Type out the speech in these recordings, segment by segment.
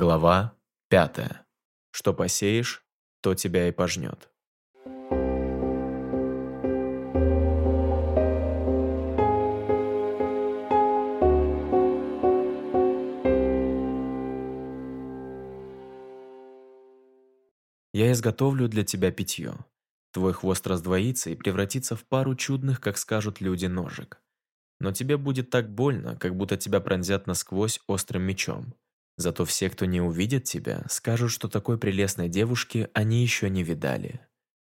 Глава пятая. Что посеешь, то тебя и пожнет. Я изготовлю для тебя питье. Твой хвост раздвоится и превратится в пару чудных, как скажут люди, ножек. Но тебе будет так больно, как будто тебя пронзят насквозь острым мечом. Зато все, кто не увидит тебя, скажут, что такой прелестной девушки они еще не видали.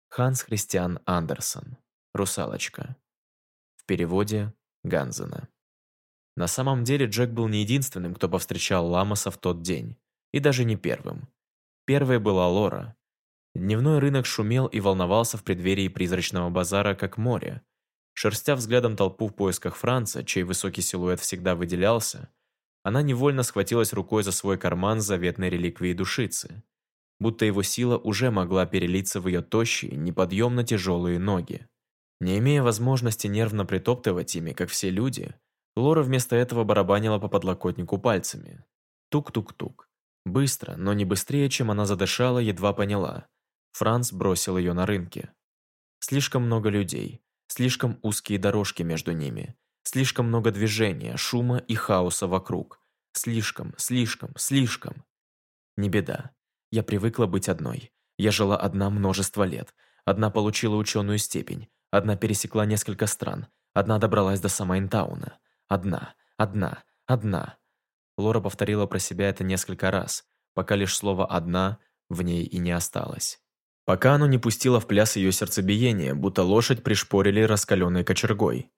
Ханс Христиан Андерсон. «Русалочка». В переводе Ганзена. На самом деле Джек был не единственным, кто повстречал Ламоса в тот день. И даже не первым. Первой была Лора. Дневной рынок шумел и волновался в преддверии призрачного базара, как море. Шерстя взглядом толпу в поисках Франца, чей высокий силуэт всегда выделялся, она невольно схватилась рукой за свой карман заветной реликвии душицы, будто его сила уже могла перелиться в ее тощие, неподъемно тяжелые ноги. Не имея возможности нервно притоптывать ими, как все люди, Лора вместо этого барабанила по подлокотнику пальцами. Тук-тук-тук. Быстро, но не быстрее, чем она задышала, едва поняла. Франц бросил ее на рынке. Слишком много людей, слишком узкие дорожки между ними, Слишком много движения, шума и хаоса вокруг. Слишком, слишком, слишком. Не беда. Я привыкла быть одной. Я жила одна множество лет. Одна получила ученую степень. Одна пересекла несколько стран. Одна добралась до Самайнтауна. Одна, одна, одна. Лора повторила про себя это несколько раз, пока лишь слово «одна» в ней и не осталось. Пока оно не пустило в пляс ее сердцебиение, будто лошадь пришпорили раскаленной кочергой.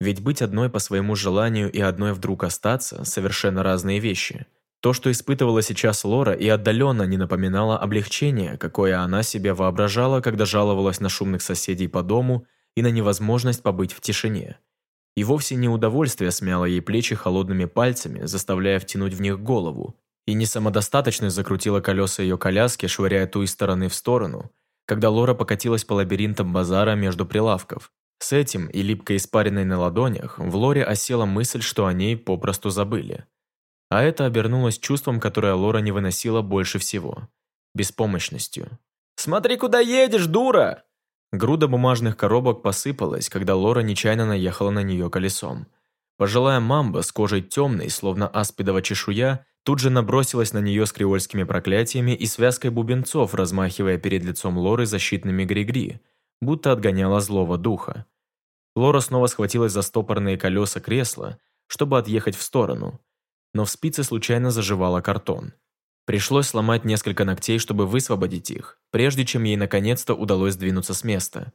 Ведь быть одной по своему желанию и одной вдруг остаться – совершенно разные вещи. То, что испытывала сейчас Лора, и отдаленно не напоминало облегчение, какое она себе воображала, когда жаловалась на шумных соседей по дому и на невозможность побыть в тишине. И вовсе не удовольствие смяло ей плечи холодными пальцами, заставляя втянуть в них голову, и не самодостаточность закрутила колеса ее коляски, швыряя ту из стороны в сторону, когда Лора покатилась по лабиринтам базара между прилавков, с этим и липкой испаренной на ладонях в Лоре осела мысль, что о ней попросту забыли. А это обернулось чувством, которое Лора не выносила больше всего – беспомощностью. «Смотри, куда едешь, дура!» Груда бумажных коробок посыпалась, когда Лора нечаянно наехала на нее колесом. Пожилая мамба с кожей темной, словно аспидова чешуя, тут же набросилась на нее с креольскими проклятиями и связкой бубенцов, размахивая перед лицом Лоры защитными григри – будто отгоняла злого духа. Лора снова схватилась за стопорные колеса кресла, чтобы отъехать в сторону, но в спице случайно заживала картон. Пришлось сломать несколько ногтей, чтобы высвободить их, прежде чем ей наконец-то удалось двинуться с места.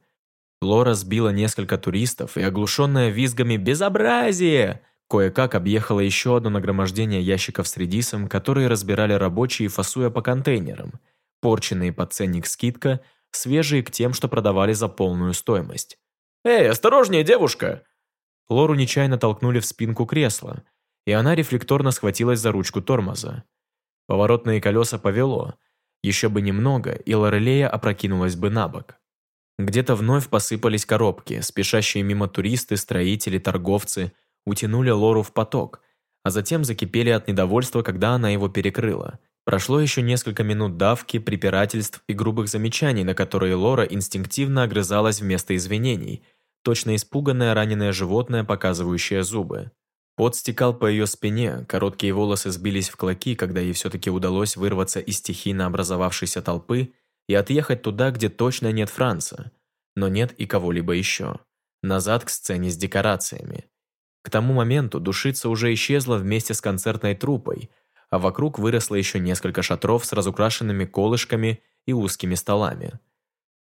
Лора сбила несколько туристов и, оглушенная визгами «Безобразие!», кое-как объехала еще одно нагромождение ящиков с редисом, которые разбирали рабочие, фасуя по контейнерам. Порченные под ценник скидка – свежие к тем, что продавали за полную стоимость. «Эй, осторожнее, девушка!» Лору нечаянно толкнули в спинку кресла, и она рефлекторно схватилась за ручку тормоза. Поворотные колеса повело. Еще бы немного, и Лорелея опрокинулась бы на бок. Где-то вновь посыпались коробки, спешащие мимо туристы, строители, торговцы утянули Лору в поток, а затем закипели от недовольства, когда она его перекрыла – Прошло еще несколько минут давки, препирательств и грубых замечаний, на которые Лора инстинктивно огрызалась вместо извинений, точно испуганное раненое животное, показывающее зубы. Пот стекал по ее спине, короткие волосы сбились в клоки, когда ей все-таки удалось вырваться из стихийно образовавшейся толпы и отъехать туда, где точно нет Франца, но нет и кого-либо еще. Назад к сцене с декорациями. К тому моменту душица уже исчезла вместе с концертной труппой – а вокруг выросло еще несколько шатров с разукрашенными колышками и узкими столами.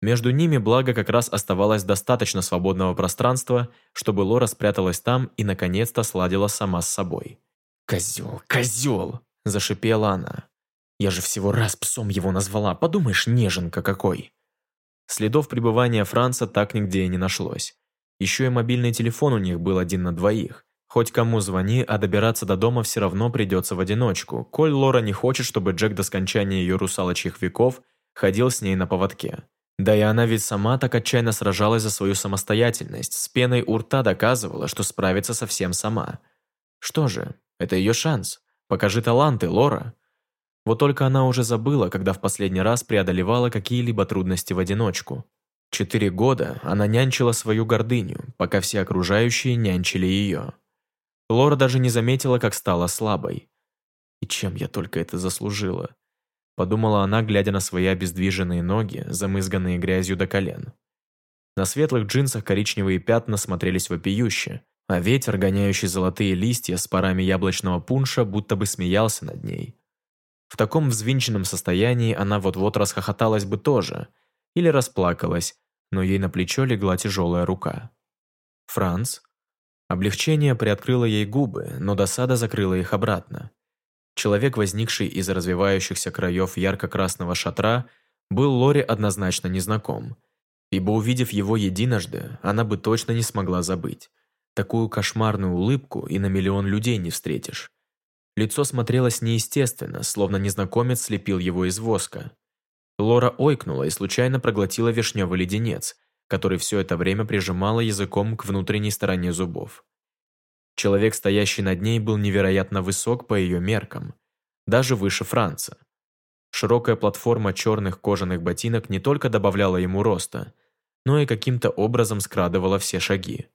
Между ними, благо, как раз оставалось достаточно свободного пространства, чтобы Лора спряталась там и, наконец-то, сладила сама с собой. «Козел, козел!» – зашипела она. «Я же всего раз псом его назвала, подумаешь, неженка какой!» Следов пребывания Франца так нигде и не нашлось. Еще и мобильный телефон у них был один на двоих, Хоть кому звони, а добираться до дома все равно придется в одиночку, коль Лора не хочет, чтобы Джек до скончания ее русалочьих веков ходил с ней на поводке. Да и она ведь сама так отчаянно сражалась за свою самостоятельность, с пеной у рта доказывала, что справится совсем сама. Что же, это ее шанс. Покажи таланты, Лора. Вот только она уже забыла, когда в последний раз преодолевала какие-либо трудности в одиночку. Четыре года она нянчила свою гордыню, пока все окружающие нянчили ее. Лора даже не заметила, как стала слабой. «И чем я только это заслужила?» Подумала она, глядя на свои обездвиженные ноги, замызганные грязью до колен. На светлых джинсах коричневые пятна смотрелись вопиюще, а ветер, гоняющий золотые листья с парами яблочного пунша, будто бы смеялся над ней. В таком взвинченном состоянии она вот-вот расхохоталась бы тоже, или расплакалась, но ей на плечо легла тяжелая рука. «Франц?» Облегчение приоткрыло ей губы, но досада закрыла их обратно. Человек, возникший из развивающихся краев ярко-красного шатра, был Лоре однозначно незнаком, ибо увидев его единожды, она бы точно не смогла забыть. Такую кошмарную улыбку и на миллион людей не встретишь. Лицо смотрелось неестественно, словно незнакомец слепил его из воска. Лора ойкнула и случайно проглотила вишневый леденец, который все это время прижимала языком к внутренней стороне зубов. Человек, стоящий над ней, был невероятно высок по ее меркам, даже выше Франца. Широкая платформа черных кожаных ботинок не только добавляла ему роста, но и каким-то образом скрадывала все шаги.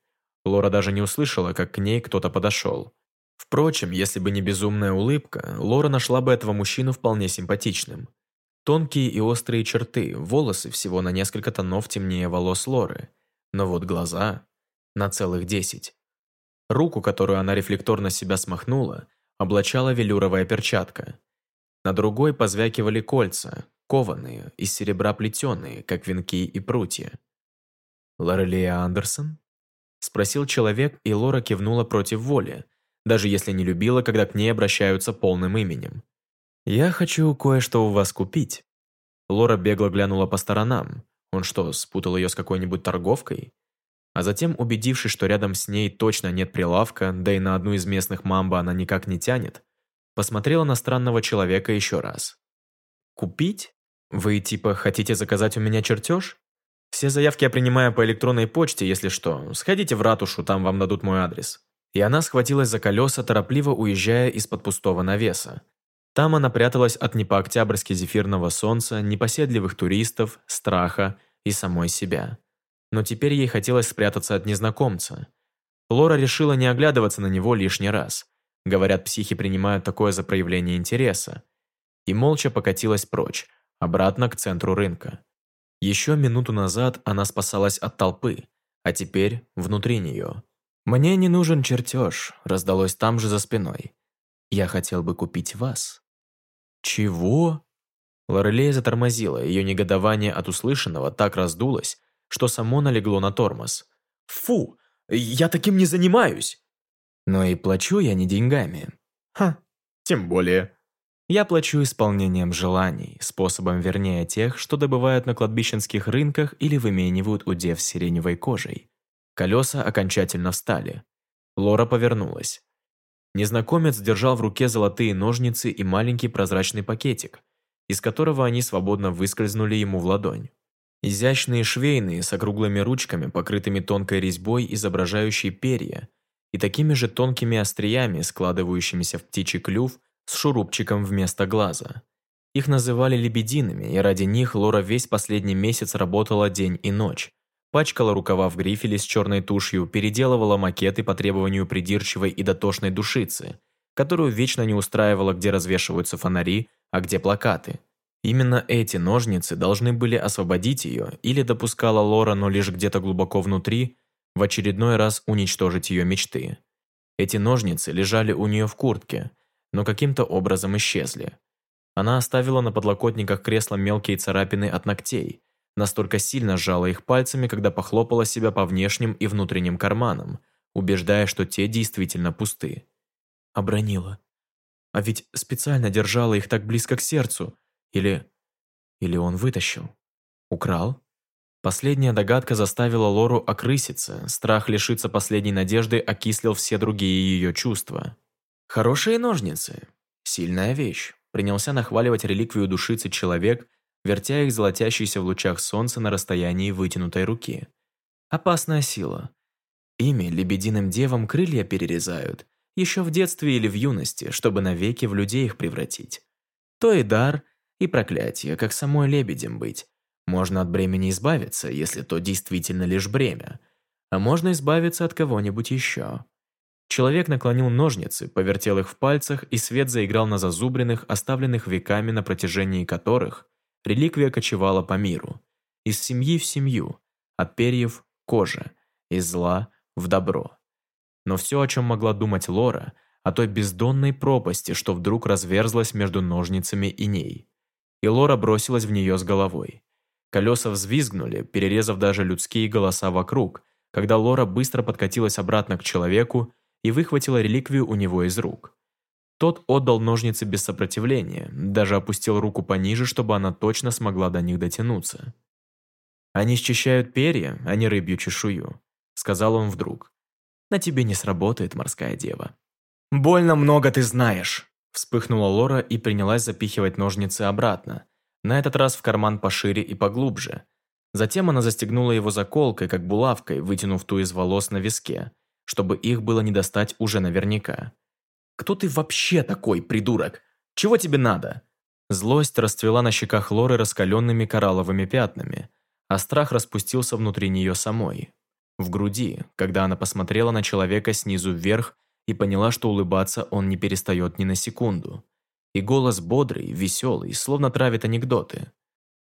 Лора даже не услышала, как к ней кто-то подошел. Впрочем, если бы не безумная улыбка, Лора нашла бы этого мужчину вполне симпатичным. Тонкие и острые черты, волосы всего на несколько тонов темнее волос Лоры. Но вот глаза на целых десять. Руку, которую она рефлекторно себя смахнула, облачала велюровая перчатка. На другой позвякивали кольца, кованые, из серебра плетеные, как венки и прутья. «Лорелия Андерсон?» – спросил человек, и Лора кивнула против воли, даже если не любила, когда к ней обращаются полным именем. «Я хочу кое-что у вас купить». Лора бегло глянула по сторонам. Он что, спутал ее с какой-нибудь торговкой? А затем, убедившись, что рядом с ней точно нет прилавка, да и на одну из местных мамба она никак не тянет, посмотрела на странного человека еще раз. «Купить? Вы типа хотите заказать у меня чертеж? Все заявки я принимаю по электронной почте, если что. Сходите в ратушу, там вам дадут мой адрес». И она схватилась за колеса, торопливо уезжая из-под пустого навеса. Там она пряталась от не по-октябрьски зефирного солнца, непоседливых туристов, страха и самой себя. Но теперь ей хотелось спрятаться от незнакомца. Лора решила не оглядываться на него лишний раз. Говорят, психи принимают такое за проявление интереса. И молча покатилась прочь, обратно к центру рынка. Еще минуту назад она спасалась от толпы, а теперь внутри нее. «Мне не нужен чертеж», – раздалось там же за спиной. «Я хотел бы купить вас». «Чего?» Лорелея затормозила, ее негодование от услышанного так раздулось, что само налегло на тормоз. «Фу! Я таким не занимаюсь!» «Но и плачу я не деньгами». «Ха, тем более». Я плачу исполнением желаний, способом вернее тех, что добывают на кладбищенских рынках или выменивают у дев сиреневой кожей. Колеса окончательно встали. Лора повернулась. Незнакомец держал в руке золотые ножницы и маленький прозрачный пакетик, из которого они свободно выскользнули ему в ладонь. Изящные швейные с округлыми ручками, покрытыми тонкой резьбой, изображающей перья, и такими же тонкими остриями, складывающимися в птичий клюв с шурупчиком вместо глаза. Их называли лебединами, и ради них Лора весь последний месяц работала день и ночь, пачкала рукава в грифеле с черной тушью, переделывала макеты по требованию придирчивой и дотошной душицы, которую вечно не устраивала, где развешиваются фонари, а где плакаты. Именно эти ножницы должны были освободить ее, или допускала Лора, но лишь где-то глубоко внутри, в очередной раз уничтожить ее мечты. Эти ножницы лежали у нее в куртке, но каким-то образом исчезли. Она оставила на подлокотниках кресла мелкие царапины от ногтей, настолько сильно сжала их пальцами, когда похлопала себя по внешним и внутренним карманам, убеждая, что те действительно пусты. Обронила. А ведь специально держала их так близко к сердцу. Или... Или он вытащил? Украл? Последняя догадка заставила Лору окрыситься, страх лишиться последней надежды окислил все другие ее чувства. «Хорошие ножницы. Сильная вещь», принялся нахваливать реликвию душицы человек, вертя их золотящейся в лучах солнца на расстоянии вытянутой руки. Опасная сила. Ими лебединым девам крылья перерезают, еще в детстве или в юности, чтобы навеки в людей их превратить. То и дар, и проклятие, как самой лебедем быть. Можно от бремени избавиться, если то действительно лишь бремя. А можно избавиться от кого-нибудь еще. Человек наклонил ножницы, повертел их в пальцах, и свет заиграл на зазубренных, оставленных веками, на протяжении которых реликвия кочевала по миру. Из семьи в семью, от перьев – коже, из зла в добро. Но все, о чем могла думать Лора, о той бездонной пропасти, что вдруг разверзлась между ножницами и ней. И Лора бросилась в нее с головой. Колеса взвизгнули, перерезав даже людские голоса вокруг, когда Лора быстро подкатилась обратно к человеку и выхватила реликвию у него из рук. Тот отдал ножницы без сопротивления, даже опустил руку пониже, чтобы она точно смогла до них дотянуться. «Они счищают перья, а не рыбью чешую», — сказал он вдруг. «На тебе не сработает, морская дева». «Больно много ты знаешь», — вспыхнула Лора и принялась запихивать ножницы обратно, на этот раз в карман пошире и поглубже. Затем она застегнула его заколкой, как булавкой, вытянув ту из волос на виске, чтобы их было не достать уже наверняка. «Кто ты вообще такой, придурок? Чего тебе надо?» Злость расцвела на щеках Лоры раскаленными коралловыми пятнами, а страх распустился внутри нее самой. В груди, когда она посмотрела на человека снизу вверх и поняла, что улыбаться он не перестает ни на секунду. И голос бодрый, веселый, словно травит анекдоты.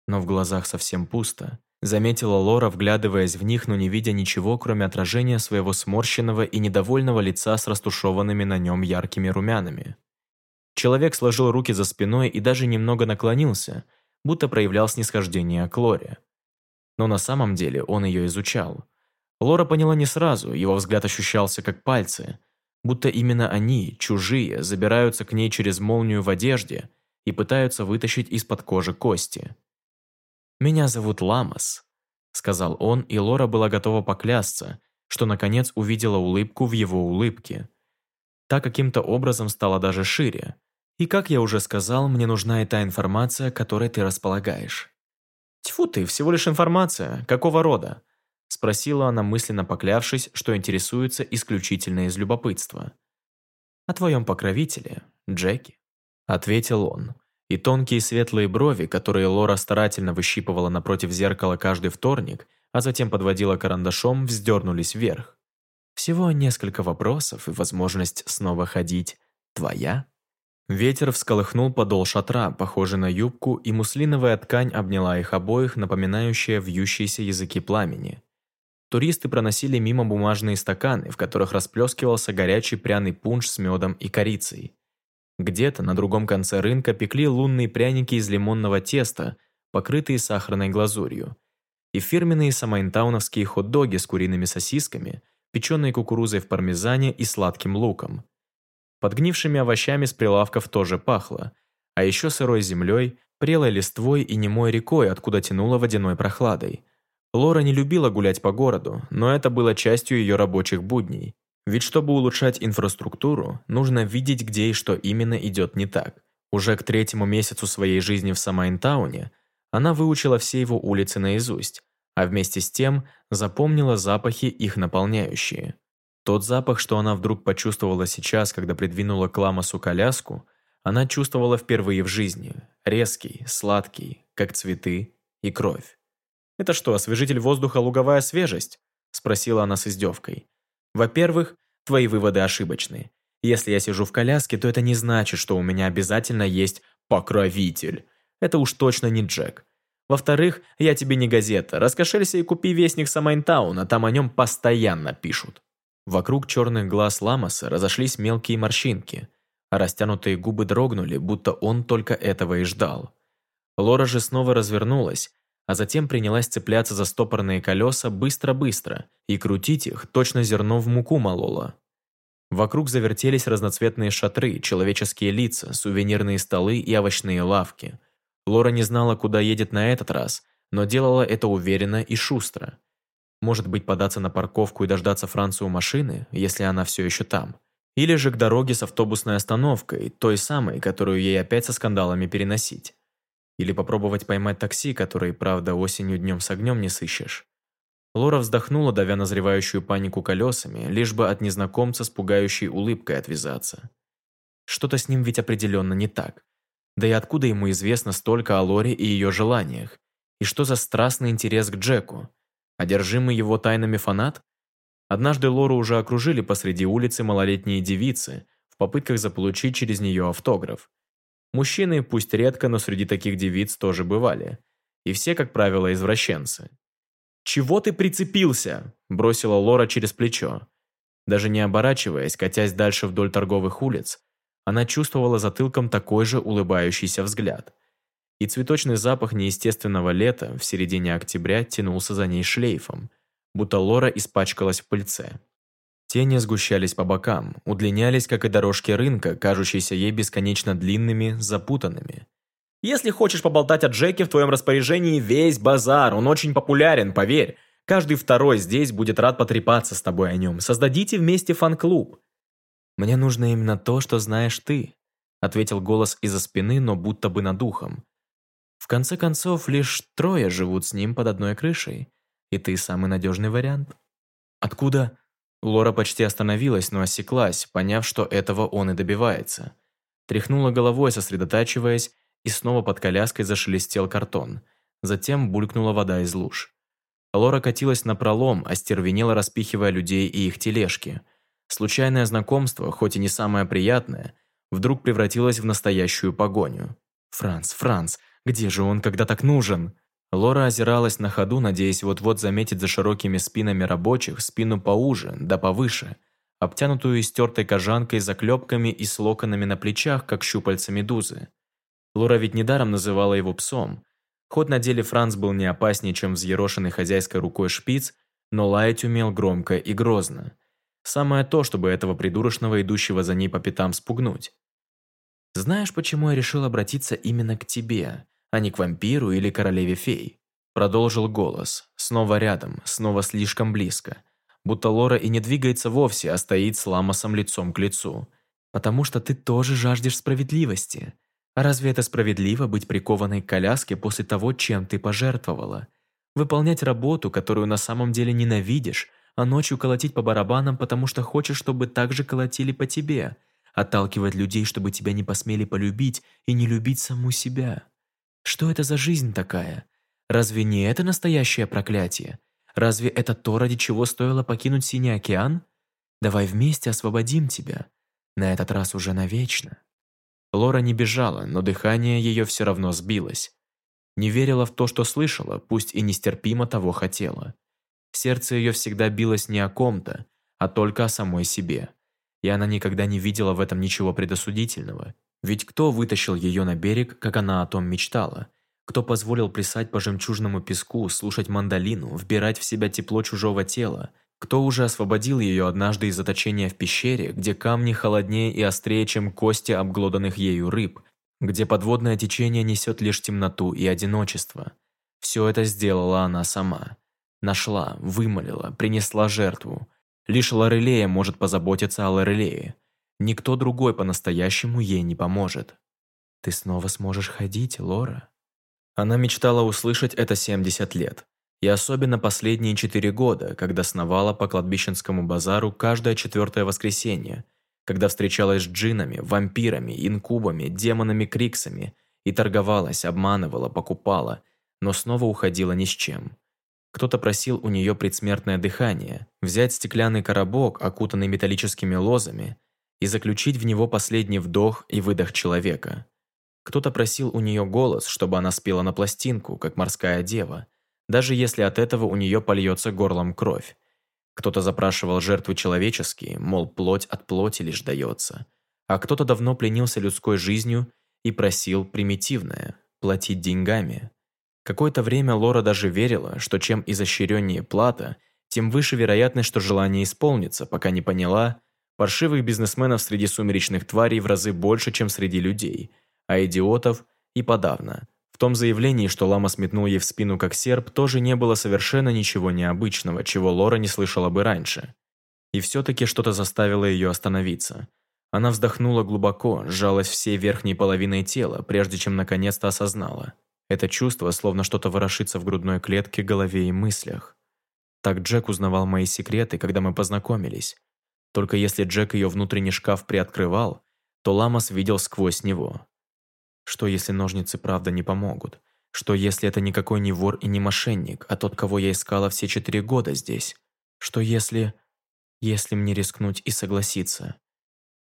Но в глазах совсем пусто. Заметила Лора, вглядываясь в них, но не видя ничего, кроме отражения своего сморщенного и недовольного лица с растушеванными на нем яркими румянами. Человек сложил руки за спиной и даже немного наклонился, будто проявлял снисхождение к Лоре. Но на самом деле он ее изучал. Лора поняла не сразу, его взгляд ощущался как пальцы, будто именно они, чужие, забираются к ней через молнию в одежде и пытаются вытащить из-под кожи кости. «Меня зовут Ламас», — сказал он, и Лора была готова поклясться, что наконец увидела улыбку в его улыбке. Та каким-то образом стала даже шире. И, как я уже сказал, мне нужна и та информация, которой ты располагаешь. «Тьфу ты, всего лишь информация. Какого рода?» Спросила она, мысленно поклявшись, что интересуется исключительно из любопытства. «О твоем покровителе, Джеки», — ответил он и тонкие светлые брови, которые Лора старательно выщипывала напротив зеркала каждый вторник, а затем подводила карандашом, вздернулись вверх. Всего несколько вопросов и возможность снова ходить. Твоя? Ветер всколыхнул подол шатра, похожий на юбку, и муслиновая ткань обняла их обоих, напоминающая вьющиеся языки пламени. Туристы проносили мимо бумажные стаканы, в которых расплескивался горячий пряный пунш с медом и корицей. Где-то на другом конце рынка пекли лунные пряники из лимонного теста, покрытые сахарной глазурью, и фирменные самайнтауновские хот-доги с куриными сосисками, печеной кукурузой в пармезане и сладким луком. Подгнившими овощами с прилавков тоже пахло, а еще сырой землей, прелой листвой и немой рекой, откуда тянуло водяной прохладой. Лора не любила гулять по городу, но это было частью ее рабочих будней. Ведь чтобы улучшать инфраструктуру, нужно видеть, где и что именно идет не так. Уже к третьему месяцу своей жизни в Самайнтауне она выучила все его улицы наизусть, а вместе с тем запомнила запахи, их наполняющие. Тот запах, что она вдруг почувствовала сейчас, когда придвинула к Ламасу коляску, она чувствовала впервые в жизни. Резкий, сладкий, как цветы и кровь. «Это что, освежитель воздуха луговая свежесть?» – спросила она с издевкой. Во-первых, твои выводы ошибочны. Если я сижу в коляске, то это не значит, что у меня обязательно есть покровитель. Это уж точно не Джек. Во-вторых, я тебе не газета. Раскошелься и купи вестник Самайнтауна, там о нем постоянно пишут. Вокруг черных глаз Ламаса разошлись мелкие морщинки, а растянутые губы дрогнули, будто он только этого и ждал. Лора же снова развернулась а затем принялась цепляться за стопорные колеса быстро-быстро и крутить их, точно зерно в муку молола. Вокруг завертелись разноцветные шатры, человеческие лица, сувенирные столы и овощные лавки. Лора не знала, куда едет на этот раз, но делала это уверенно и шустро. Может быть, податься на парковку и дождаться Францию машины, если она все еще там. Или же к дороге с автобусной остановкой, той самой, которую ей опять со скандалами переносить. Или попробовать поймать такси, которые, правда, осенью днем с огнем не сыщешь. Лора вздохнула, давя назревающую панику колесами, лишь бы от незнакомца с пугающей улыбкой отвязаться. Что-то с ним ведь определенно не так. Да и откуда ему известно столько о Лоре и ее желаниях? И что за страстный интерес к Джеку? Одержимый его тайнами фанат? Однажды Лору уже окружили посреди улицы малолетние девицы в попытках заполучить через нее автограф. Мужчины, пусть редко, но среди таких девиц тоже бывали. И все, как правило, извращенцы. «Чего ты прицепился?» – бросила Лора через плечо. Даже не оборачиваясь, катясь дальше вдоль торговых улиц, она чувствовала затылком такой же улыбающийся взгляд. И цветочный запах неестественного лета в середине октября тянулся за ней шлейфом, будто Лора испачкалась в пыльце. Тени сгущались по бокам, удлинялись, как и дорожки рынка, кажущиеся ей бесконечно длинными, запутанными. «Если хочешь поболтать о Джеке, в твоем распоряжении весь базар, он очень популярен, поверь. Каждый второй здесь будет рад потрепаться с тобой о нем. Создадите вместе фан-клуб. «Мне нужно именно то, что знаешь ты», ответил голос из-за спины, но будто бы над ухом. «В конце концов, лишь трое живут с ним под одной крышей, и ты самый надежный вариант». «Откуда?» Лора почти остановилась, но осеклась, поняв, что этого он и добивается. Тряхнула головой, сосредотачиваясь, и снова под коляской зашелестел картон. Затем булькнула вода из луж. Лора катилась на пролом, остервенела, распихивая людей и их тележки – Случайное знакомство, хоть и не самое приятное, вдруг превратилось в настоящую погоню. «Франц, Франц, где же он, когда так нужен?» Лора озиралась на ходу, надеясь вот-вот заметить за широкими спинами рабочих спину поуже, да повыше, обтянутую истертой кожанкой, заклепками и с локонами на плечах, как щупальца медузы. Лора ведь недаром называла его псом. Хоть на деле Франц был не опаснее, чем взъерошенный хозяйской рукой шпиц, но лаять умел громко и грозно. Самое то, чтобы этого придурочного, идущего за ней по пятам, спугнуть. «Знаешь, почему я решил обратиться именно к тебе, а не к вампиру или королеве фей?» Продолжил голос, снова рядом, снова слишком близко. Будто Лора и не двигается вовсе, а стоит с Ламосом лицом к лицу. «Потому что ты тоже жаждешь справедливости. А разве это справедливо быть прикованной к коляске после того, чем ты пожертвовала? Выполнять работу, которую на самом деле ненавидишь, а ночью колотить по барабанам, потому что хочешь, чтобы так же колотили по тебе, отталкивать людей, чтобы тебя не посмели полюбить и не любить саму себя. Что это за жизнь такая? Разве не это настоящее проклятие? Разве это то, ради чего стоило покинуть Синий океан? Давай вместе освободим тебя. На этот раз уже навечно. Лора не бежала, но дыхание ее все равно сбилось. Не верила в то, что слышала, пусть и нестерпимо того хотела. Сердце ее всегда билось не о ком-то, а только о самой себе. И она никогда не видела в этом ничего предосудительного. Ведь кто вытащил ее на берег, как она о том мечтала? Кто позволил плясать по жемчужному песку, слушать мандолину, вбирать в себя тепло чужого тела? Кто уже освободил ее однажды из заточения в пещере, где камни холоднее и острее, чем кости обглоданных ею рыб, где подводное течение несет лишь темноту и одиночество? Все это сделала она сама. Нашла, вымолила, принесла жертву. Лишь Лорелея может позаботиться о Лорелее. Никто другой по-настоящему ей не поможет. «Ты снова сможешь ходить, Лора?» Она мечтала услышать это 70 лет. И особенно последние четыре года, когда сновала по кладбищенскому базару каждое четвертое воскресенье, когда встречалась с джинами, вампирами, инкубами, демонами-криксами и торговалась, обманывала, покупала, но снова уходила ни с чем. Кто-то просил у нее предсмертное дыхание, взять стеклянный коробок, окутанный металлическими лозами, и заключить в него последний вдох и выдох человека. Кто-то просил у нее голос, чтобы она спела на пластинку, как морская дева, даже если от этого у нее польется горлом кровь. Кто-то запрашивал жертвы человеческие, мол, плоть от плоти лишь дается. А кто-то давно пленился людской жизнью и просил примитивное – платить деньгами. Какое-то время Лора даже верила, что чем изощреннее плата, тем выше вероятность, что желание исполнится, пока не поняла, паршивых бизнесменов среди сумеречных тварей в разы больше, чем среди людей, а идиотов и подавно. В том заявлении, что лама сметнул ей в спину как серп, тоже не было совершенно ничего необычного, чего Лора не слышала бы раньше. И все-таки что-то заставило ее остановиться. Она вздохнула глубоко, сжалась всей верхней половиной тела, прежде чем наконец-то осознала – это чувство словно что-то ворошится в грудной клетке, голове и мыслях. Так Джек узнавал мои секреты, когда мы познакомились. Только если Джек ее внутренний шкаф приоткрывал, то Ламас видел сквозь него. Что если ножницы правда не помогут? Что если это никакой не вор и не мошенник, а тот, кого я искала все четыре года здесь? Что если... Если мне рискнуть и согласиться?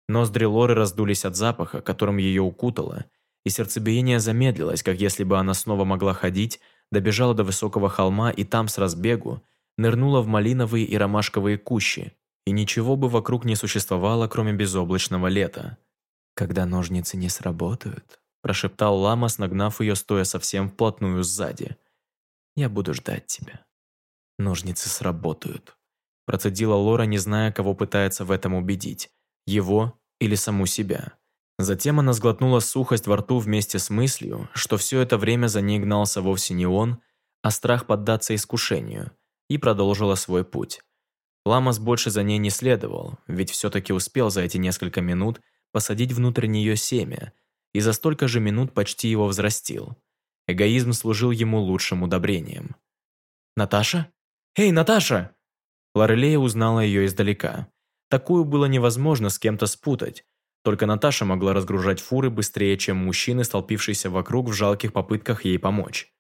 Ноздри Лоры раздулись от запаха, которым ее укутало, и сердцебиение замедлилось, как если бы она снова могла ходить, добежала до высокого холма и там с разбегу нырнула в малиновые и ромашковые кущи, и ничего бы вокруг не существовало, кроме безоблачного лета. «Когда ножницы не сработают», – прошептал Ламас, нагнав ее, стоя совсем вплотную сзади. «Я буду ждать тебя». «Ножницы сработают», – процедила Лора, не зная, кого пытается в этом убедить – его или саму себя. Затем она сглотнула сухость во рту вместе с мыслью, что все это время за ней гнался вовсе не он, а страх поддаться искушению, и продолжила свой путь. Ламас больше за ней не следовал, ведь все-таки успел за эти несколько минут посадить внутрь нее семя, и за столько же минут почти его взрастил. Эгоизм служил ему лучшим удобрением. «Наташа? Эй, Наташа!» Лорелея узнала ее издалека. Такую было невозможно с кем-то спутать, только Наташа могла разгружать фуры быстрее, чем мужчины, столпившиеся вокруг в жалких попытках ей помочь.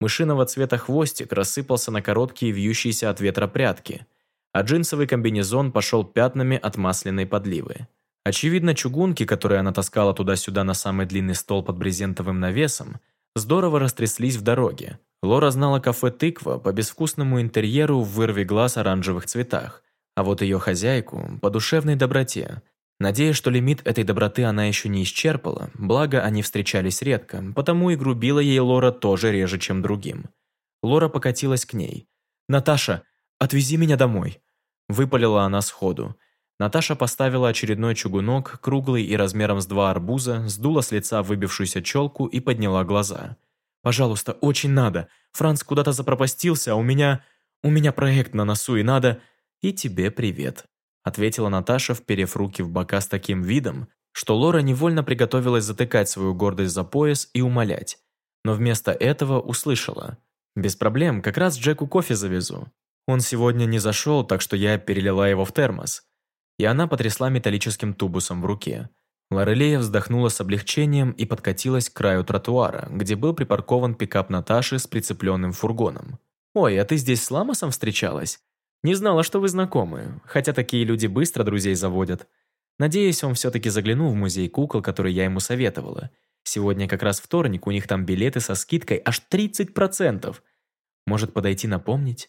Мышиного цвета хвостик рассыпался на короткие вьющиеся от ветра прятки, а джинсовый комбинезон пошел пятнами от масляной подливы. Очевидно, чугунки, которые она таскала туда-сюда на самый длинный стол под брезентовым навесом, здорово растряслись в дороге. Лора знала кафе «Тыква» по безвкусному интерьеру в вырве глаз оранжевых цветах, а вот ее хозяйку – по душевной доброте – Надеясь, что лимит этой доброты она еще не исчерпала, благо они встречались редко, потому и грубила ей Лора тоже реже, чем другим. Лора покатилась к ней. «Наташа, отвези меня домой!» Выпалила она сходу. Наташа поставила очередной чугунок, круглый и размером с два арбуза, сдула с лица выбившуюся челку и подняла глаза. «Пожалуйста, очень надо. Франц куда-то запропастился, а у меня... У меня проект на носу, и надо...» «И тебе привет», ответила Наташа, вперев руки в бока с таким видом, что Лора невольно приготовилась затыкать свою гордость за пояс и умолять. Но вместо этого услышала. «Без проблем, как раз Джеку кофе завезу. Он сегодня не зашел, так что я перелила его в термос». И она потрясла металлическим тубусом в руке. Лорелея вздохнула с облегчением и подкатилась к краю тротуара, где был припаркован пикап Наташи с прицепленным фургоном. «Ой, а ты здесь с Ламосом встречалась? Не знала, что вы знакомы, хотя такие люди быстро друзей заводят. Надеюсь, он все-таки заглянул в музей кукол, который я ему советовала. Сегодня как раз вторник, у них там билеты со скидкой аж 30%. Может подойти напомнить?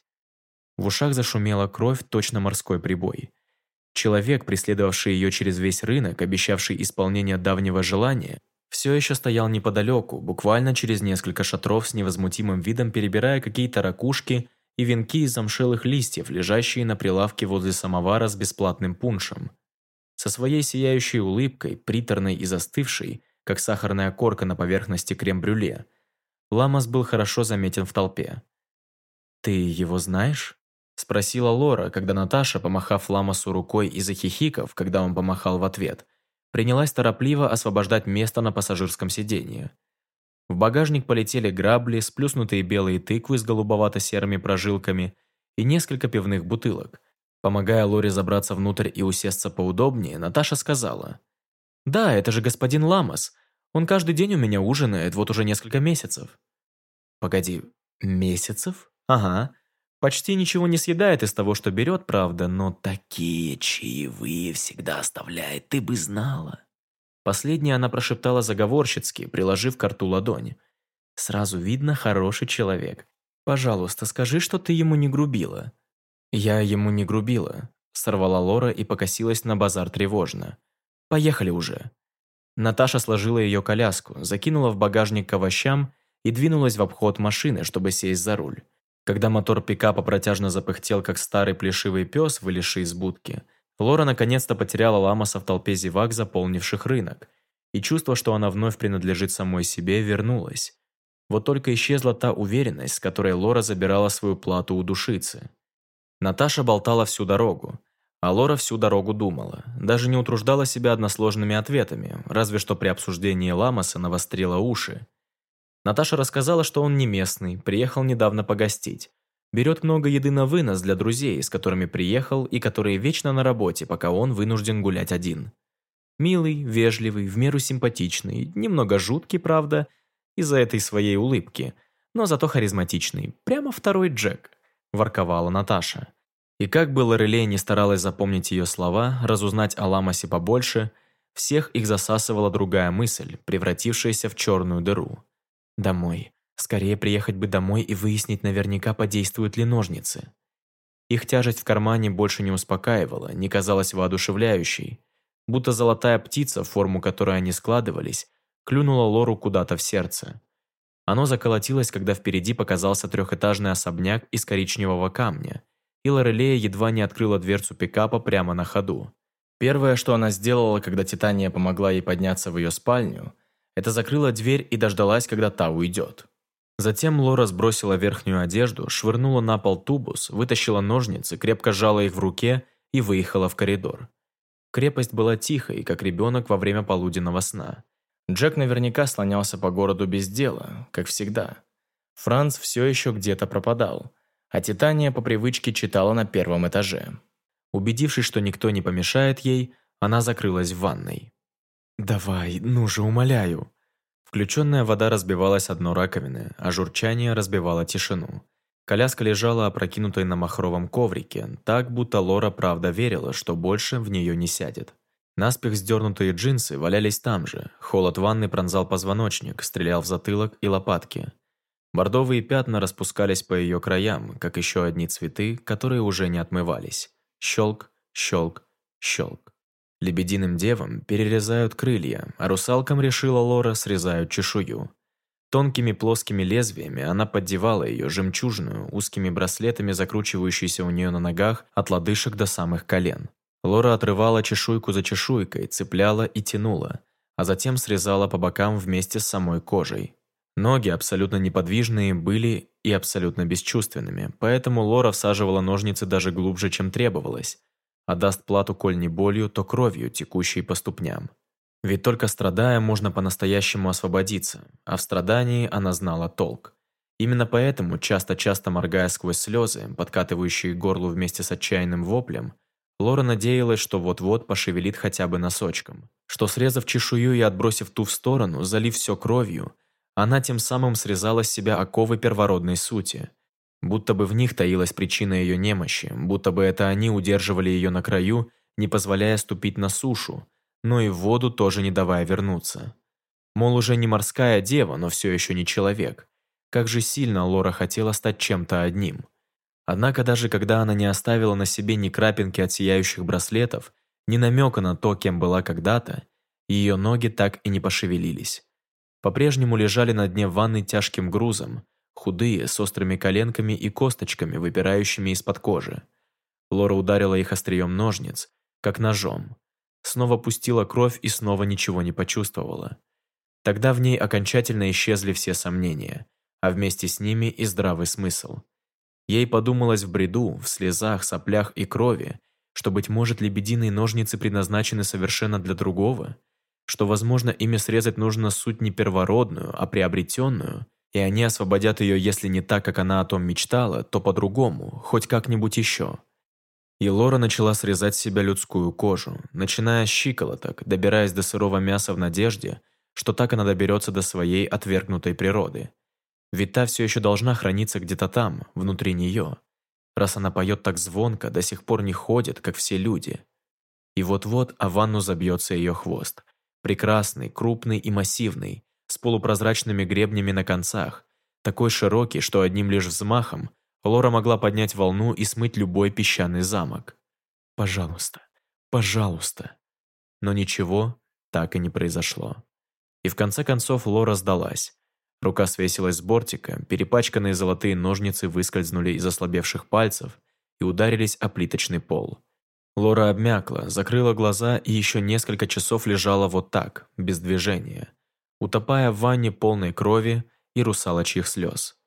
В ушах зашумела кровь, точно морской прибой. Человек, преследовавший ее через весь рынок, обещавший исполнение давнего желания, все еще стоял неподалеку, буквально через несколько шатров с невозмутимым видом перебирая какие-то ракушки – и венки из замшелых листьев, лежащие на прилавке возле самовара с бесплатным пуншем. Со своей сияющей улыбкой, приторной и застывшей, как сахарная корка на поверхности крем-брюле, Ламас был хорошо заметен в толпе. «Ты его знаешь?» – спросила Лора, когда Наташа, помахав Ламасу рукой и захихиков, когда он помахал в ответ, принялась торопливо освобождать место на пассажирском сиденье. В багажник полетели грабли, сплюснутые белые тыквы с голубовато-серыми прожилками и несколько пивных бутылок. Помогая Лоре забраться внутрь и усесться поудобнее, Наташа сказала. «Да, это же господин Ламас. Он каждый день у меня ужинает, вот уже несколько месяцев». «Погоди, месяцев? Ага. Почти ничего не съедает из того, что берет, правда, но такие чаевые всегда оставляет, ты бы знала». Последнее она прошептала заговорщицки, приложив к рту ладонь. «Сразу видно, хороший человек. Пожалуйста, скажи, что ты ему не грубила». «Я ему не грубила», – сорвала Лора и покосилась на базар тревожно. «Поехали уже». Наташа сложила ее коляску, закинула в багажник к овощам и двинулась в обход машины, чтобы сесть за руль. Когда мотор пикапа протяжно запыхтел, как старый плешивый пес, вылезший из будки, Лора наконец-то потеряла Ламаса в толпе зевак, заполнивших рынок, и чувство, что она вновь принадлежит самой себе, вернулось. Вот только исчезла та уверенность, с которой Лора забирала свою плату у душицы. Наташа болтала всю дорогу, а Лора всю дорогу думала, даже не утруждала себя односложными ответами, разве что при обсуждении Ламаса навострила уши. Наташа рассказала, что он не местный, приехал недавно погостить, Берет много еды на вынос для друзей, с которыми приехал и которые вечно на работе, пока он вынужден гулять один. Милый, вежливый, в меру симпатичный, немного жуткий, правда, из-за этой своей улыбки, но зато харизматичный. Прямо второй Джек, ворковала Наташа. И как бы Лорелей не старалась запомнить ее слова, разузнать о Ламасе побольше, всех их засасывала другая мысль, превратившаяся в черную дыру. Домой. Скорее приехать бы домой и выяснить наверняка, подействуют ли ножницы. Их тяжесть в кармане больше не успокаивала, не казалась воодушевляющей. Будто золотая птица, в форму которой они складывались, клюнула Лору куда-то в сердце. Оно заколотилось, когда впереди показался трехэтажный особняк из коричневого камня, и Лорелея едва не открыла дверцу пикапа прямо на ходу. Первое, что она сделала, когда Титания помогла ей подняться в ее спальню, это закрыла дверь и дождалась, когда та уйдет. Затем Лора сбросила верхнюю одежду, швырнула на пол тубус, вытащила ножницы, крепко сжала их в руке и выехала в коридор. Крепость была тихой, как ребенок во время полуденного сна. Джек наверняка слонялся по городу без дела, как всегда. Франц все еще где-то пропадал, а Титания по привычке читала на первом этаже. Убедившись, что никто не помешает ей, она закрылась в ванной. «Давай, ну же, умоляю!» Включенная вода разбивалась о дно раковины, а журчание разбивало тишину. Коляска лежала опрокинутой на махровом коврике, так будто Лора правда верила, что больше в нее не сядет. Наспех сдернутые джинсы валялись там же, холод ванны пронзал позвоночник, стрелял в затылок и лопатки. Бордовые пятна распускались по ее краям, как еще одни цветы, которые уже не отмывались. Щелк, щелк, щелк. Лебединым девам перерезают крылья, а русалкам, решила Лора, срезают чешую. Тонкими плоскими лезвиями она поддевала ее жемчужную, узкими браслетами, закручивающейся у нее на ногах от лодыжек до самых колен. Лора отрывала чешуйку за чешуйкой, цепляла и тянула, а затем срезала по бокам вместе с самой кожей. Ноги, абсолютно неподвижные, были и абсолютно бесчувственными, поэтому Лора всаживала ножницы даже глубже, чем требовалось, а даст плату коль не болью, то кровью, текущей по ступням. Ведь только страдая, можно по-настоящему освободиться, а в страдании она знала толк. Именно поэтому, часто-часто моргая сквозь слезы, подкатывающие горлу вместе с отчаянным воплем, Лора надеялась, что вот-вот пошевелит хотя бы носочком, что, срезав чешую и отбросив ту в сторону, залив все кровью, она тем самым срезала с себя оковы первородной сути. Будто бы в них таилась причина ее немощи, будто бы это они удерживали ее на краю, не позволяя ступить на сушу, но и в воду тоже не давая вернуться. Мол, уже не морская дева, но все еще не человек. Как же сильно Лора хотела стать чем-то одним. Однако даже когда она не оставила на себе ни крапинки от сияющих браслетов, ни намека на то, кем была когда-то, ее ноги так и не пошевелились по-прежнему лежали на дне ванны тяжким грузом, худые, с острыми коленками и косточками, выпирающими из-под кожи. Лора ударила их острием ножниц, как ножом. Снова пустила кровь и снова ничего не почувствовала. Тогда в ней окончательно исчезли все сомнения, а вместе с ними и здравый смысл. Ей подумалось в бреду, в слезах, соплях и крови, что, быть может, лебединые ножницы предназначены совершенно для другого – что, возможно, ими срезать нужно суть не первородную, а приобретенную, и они освободят ее, если не так, как она о том мечтала, то по-другому, хоть как-нибудь еще. И Лора начала срезать с себя людскую кожу, начиная с щиколоток, добираясь до сырого мяса в надежде, что так она доберется до своей отвергнутой природы. Ведь та все еще должна храниться где-то там, внутри нее. Раз она поет так звонко, до сих пор не ходит, как все люди. И вот-вот о ванну забьется ее хвост, Прекрасный, крупный и массивный, с полупрозрачными гребнями на концах, такой широкий, что одним лишь взмахом Лора могла поднять волну и смыть любой песчаный замок. Пожалуйста, пожалуйста. Но ничего так и не произошло. И в конце концов Лора сдалась. Рука свесилась с бортика, перепачканные золотые ножницы выскользнули из ослабевших пальцев и ударились о плиточный пол. Лора обмякла, закрыла глаза и еще несколько часов лежала вот так, без движения, утопая в ванне полной крови и русалочьих слез.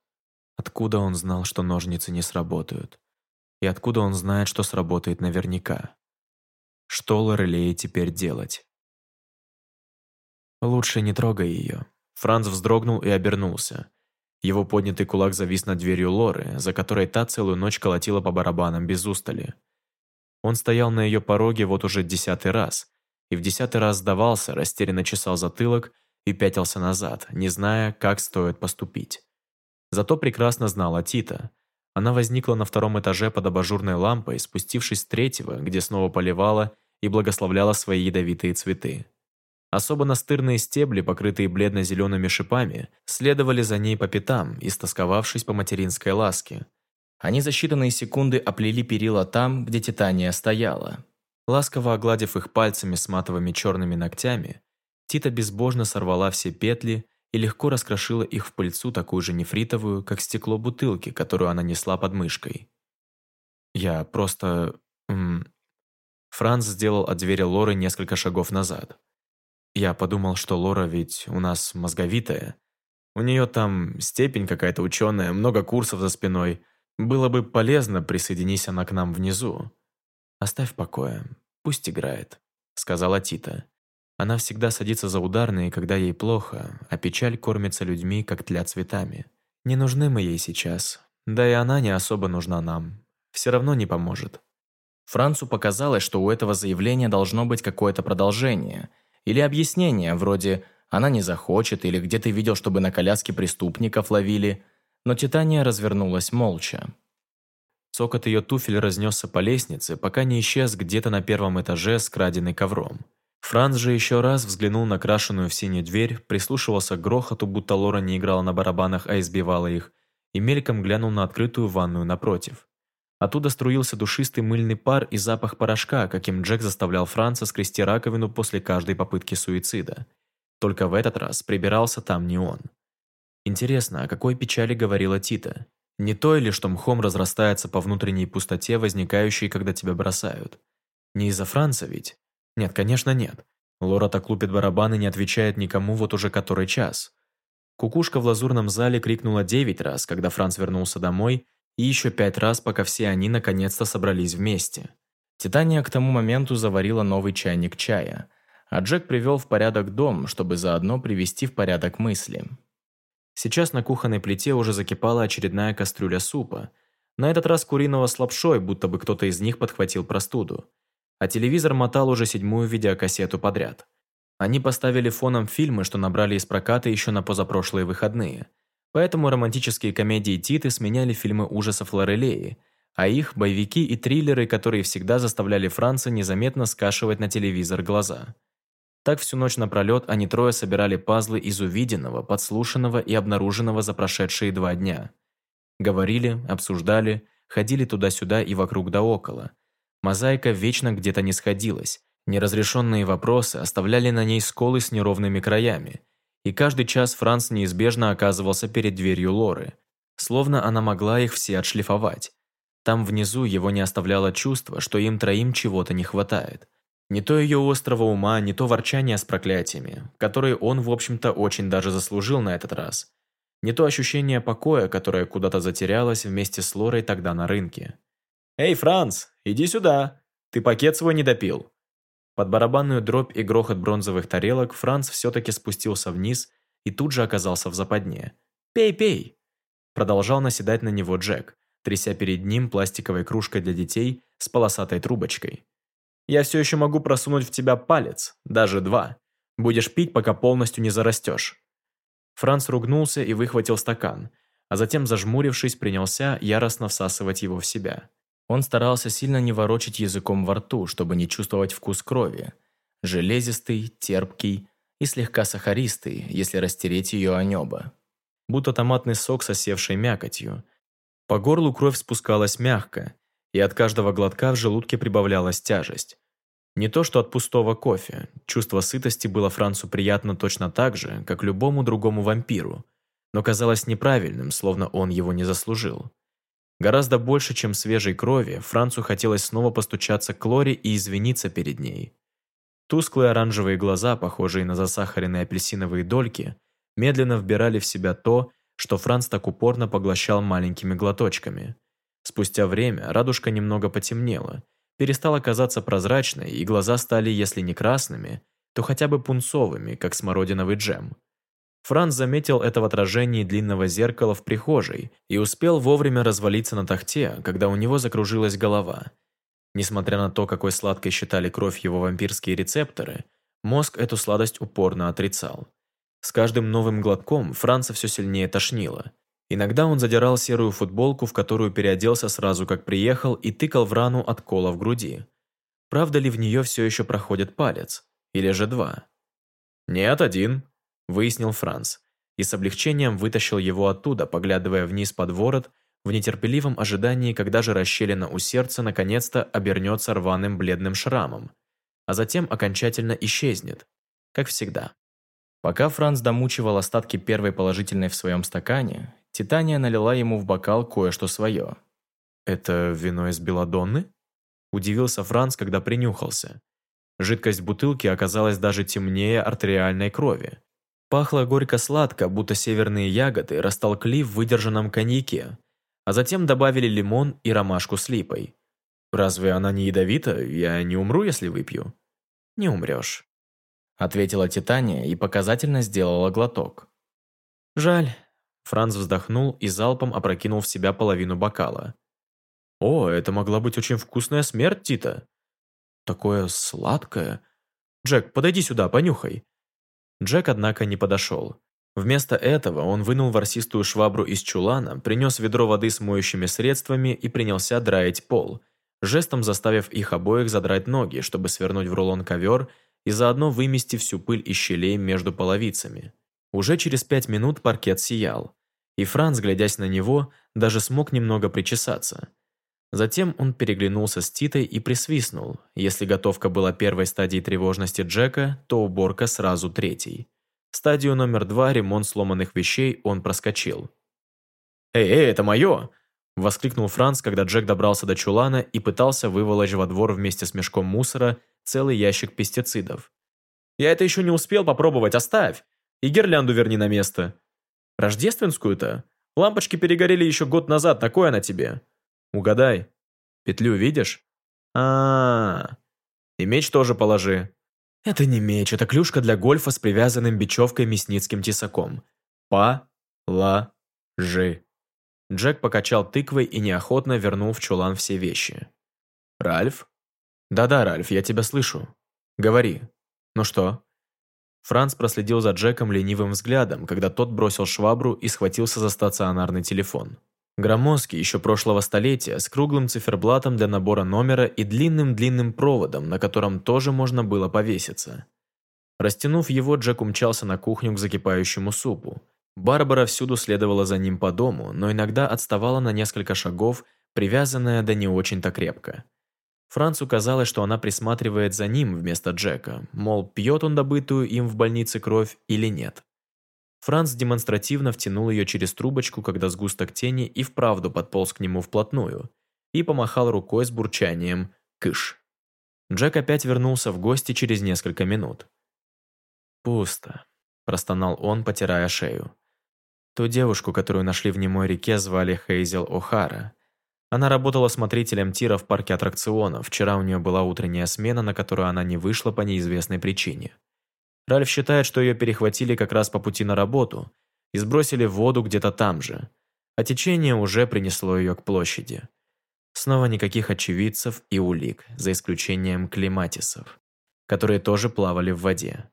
Откуда он знал, что ножницы не сработают? И откуда он знает, что сработает наверняка? Что Лорелее теперь делать? Лучше не трогай ее. Франц вздрогнул и обернулся. Его поднятый кулак завис над дверью Лоры, за которой та целую ночь колотила по барабанам без устали. Он стоял на ее пороге вот уже десятый раз, и в десятый раз сдавался, растерянно чесал затылок и пятился назад, не зная, как стоит поступить. Зато прекрасно знала Тита. Она возникла на втором этаже под абажурной лампой, спустившись с третьего, где снова поливала и благословляла свои ядовитые цветы. Особо настырные стебли, покрытые бледно-зелеными шипами, следовали за ней по пятам, истосковавшись по материнской ласке. Они за считанные секунды оплели перила там, где Титания стояла. Ласково огладив их пальцами с матовыми черными ногтями, Тита безбожно сорвала все петли и легко раскрошила их в пыльцу такую же нефритовую, как стекло бутылки, которую она несла под мышкой. «Я просто...» Франц сделал от двери Лоры несколько шагов назад. Я подумал, что Лора ведь у нас мозговитая. У нее там степень какая-то ученая, много курсов за спиной. Было бы полезно, присоединись она к нам внизу. Оставь в покое, пусть играет», — сказала Тита. Она всегда садится за ударные, когда ей плохо, а печаль кормится людьми, как тля цветами. Не нужны мы ей сейчас, да и она не особо нужна нам. Все равно не поможет. Францу показалось, что у этого заявления должно быть какое-то продолжение или объяснение, вроде «она не захочет» или «где ты видел, чтобы на коляске преступников ловили», но Титания развернулась молча. Цокот ее туфель разнесся по лестнице, пока не исчез где-то на первом этаже с краденной ковром. Франц же еще раз взглянул на крашеную в синюю дверь, прислушивался к грохоту, будто Лора не играла на барабанах, а избивала их, и мельком глянул на открытую ванную напротив. Оттуда струился душистый мыльный пар и запах порошка, каким Джек заставлял Франца скрести раковину после каждой попытки суицида. Только в этот раз прибирался там не он. Интересно, о какой печали говорила Тита? Не то ли, что мхом разрастается по внутренней пустоте, возникающей, когда тебя бросают? Не из-за Франца ведь? Нет, конечно, нет. Лора так лупит барабаны и не отвечает никому вот уже который час. Кукушка в лазурном зале крикнула девять раз, когда Франц вернулся домой, и еще пять раз, пока все они наконец-то собрались вместе. Титания к тому моменту заварила новый чайник чая, а Джек привел в порядок дом, чтобы заодно привести в порядок мысли. Сейчас на кухонной плите уже закипала очередная кастрюля супа, на этот раз куриного с лапшой, будто бы кто-то из них подхватил простуду а телевизор мотал уже седьмую видеокассету подряд. Они поставили фоном фильмы, что набрали из проката еще на позапрошлые выходные. Поэтому романтические комедии Титы сменяли фильмы ужасов Лорелеи, а их – боевики и триллеры, которые всегда заставляли Франца незаметно скашивать на телевизор глаза. Так всю ночь напролет они трое собирали пазлы из увиденного, подслушанного и обнаруженного за прошедшие два дня. Говорили, обсуждали, ходили туда-сюда и вокруг да около – Мозаика вечно где-то не сходилась. Неразрешенные вопросы оставляли на ней сколы с неровными краями. И каждый час Франц неизбежно оказывался перед дверью Лоры. Словно она могла их все отшлифовать. Там внизу его не оставляло чувство, что им троим чего-то не хватает. Не то ее острого ума, не то ворчание с проклятиями, которые он, в общем-то, очень даже заслужил на этот раз. Не то ощущение покоя, которое куда-то затерялось вместе с Лорой тогда на рынке. «Эй, Франц, иди сюда! Ты пакет свой не допил!» Под барабанную дробь и грохот бронзовых тарелок Франц все-таки спустился вниз и тут же оказался в западне. «Пей, пей!» Продолжал наседать на него Джек, тряся перед ним пластиковой кружкой для детей с полосатой трубочкой. «Я все еще могу просунуть в тебя палец, даже два. Будешь пить, пока полностью не зарастешь». Франц ругнулся и выхватил стакан, а затем, зажмурившись, принялся яростно всасывать его в себя. Он старался сильно не ворочить языком во рту, чтобы не чувствовать вкус крови. Железистый, терпкий и слегка сахаристый, если растереть ее о небо. Будто томатный сок с осевшей мякотью. По горлу кровь спускалась мягко, и от каждого глотка в желудке прибавлялась тяжесть. Не то что от пустого кофе. Чувство сытости было Францу приятно точно так же, как любому другому вампиру, но казалось неправильным, словно он его не заслужил. Гораздо больше, чем свежей крови, Францу хотелось снова постучаться к Лоре и извиниться перед ней. Тусклые оранжевые глаза, похожие на засахаренные апельсиновые дольки, медленно вбирали в себя то, что Франц так упорно поглощал маленькими глоточками. Спустя время радужка немного потемнела, перестала казаться прозрачной, и глаза стали, если не красными, то хотя бы пунцовыми, как смородиновый джем. Франц заметил это в отражении длинного зеркала в прихожей и успел вовремя развалиться на тахте, когда у него закружилась голова. Несмотря на то, какой сладкой считали кровь его вампирские рецепторы, мозг эту сладость упорно отрицал. С каждым новым глотком Франца все сильнее тошнило. Иногда он задирал серую футболку, в которую переоделся сразу как приехал, и тыкал в рану от кола в груди. Правда ли в нее все еще проходит палец? Или же два? «Нет, один», – выяснил Франц, и с облегчением вытащил его оттуда, поглядывая вниз под ворот, в нетерпеливом ожидании, когда же расщелина у сердца наконец-то обернется рваным бледным шрамом, а затем окончательно исчезнет, как всегда. Пока Франц домучивал остатки первой положительной в своем стакане, Титания налила ему в бокал кое-что свое. «Это вино из Беладонны?» Удивился Франц, когда принюхался. Жидкость бутылки оказалась даже темнее артериальной крови. Пахло горько-сладко, будто северные ягоды растолкли в выдержанном коньяке, а затем добавили лимон и ромашку с липой. «Разве она не ядовита? Я не умру, если выпью?» «Не умрешь», — ответила Титания и показательно сделала глоток. «Жаль». Франц вздохнул и залпом опрокинул в себя половину бокала. «О, это могла быть очень вкусная смерть, Тита!» «Такое сладкое!» «Джек, подойди сюда, понюхай!» Джек, однако, не подошел. Вместо этого он вынул ворсистую швабру из чулана, принес ведро воды с моющими средствами и принялся драить пол, жестом заставив их обоих задрать ноги, чтобы свернуть в рулон ковер и заодно вымести всю пыль из щелей между половицами. Уже через пять минут паркет сиял, и Франц, глядясь на него, даже смог немного причесаться. Затем он переглянулся с Титой и присвистнул. Если готовка была первой стадией тревожности Джека, то уборка сразу третьей. Стадию номер два, ремонт сломанных вещей, он проскочил. «Эй, эй, это мое!» – воскликнул Франц, когда Джек добрался до чулана и пытался выволочь во двор вместе с мешком мусора целый ящик пестицидов. «Я это еще не успел попробовать, оставь! И гирлянду верни на место!» «Рождественскую-то? Лампочки перегорели еще год назад, на кой она тебе?» «Угадай. Петлю видишь?» а, -а, -а. И меч тоже положи. Это не меч, это клюшка для гольфа с привязанным бечевкой мясницким тесаком. Па-ла-жи. Джек покачал тыквой и неохотно вернул в чулан все вещи. «Ральф?» «Да-да, Ральф, я тебя слышу. Говори. Ну что?» Франц проследил за Джеком ленивым взглядом, когда тот бросил швабру и схватился за стационарный телефон. Громоздкий, еще прошлого столетия, с круглым циферблатом для набора номера и длинным-длинным проводом, на котором тоже можно было повеситься. Растянув его, Джек умчался на кухню к закипающему супу. Барбара всюду следовала за ним по дому, но иногда отставала на несколько шагов, привязанная да не очень-то крепко. Францу казалось, что она присматривает за ним вместо Джека, мол, пьет он добытую им в больнице кровь или нет. Франц демонстративно втянул ее через трубочку, когда сгусток тени и вправду подполз к нему вплотную, и помахал рукой с бурчанием «Кыш». Джек опять вернулся в гости через несколько минут. «Пусто», – простонал он, потирая шею. Ту девушку, которую нашли в немой реке, звали Хейзел О'Хара. Она работала смотрителем тира в парке аттракционов. Вчера у нее была утренняя смена, на которую она не вышла по неизвестной причине. Ральф считает, что ее перехватили как раз по пути на работу и сбросили в воду где-то там же, а течение уже принесло ее к площади. Снова никаких очевидцев и улик, за исключением климатисов, которые тоже плавали в воде.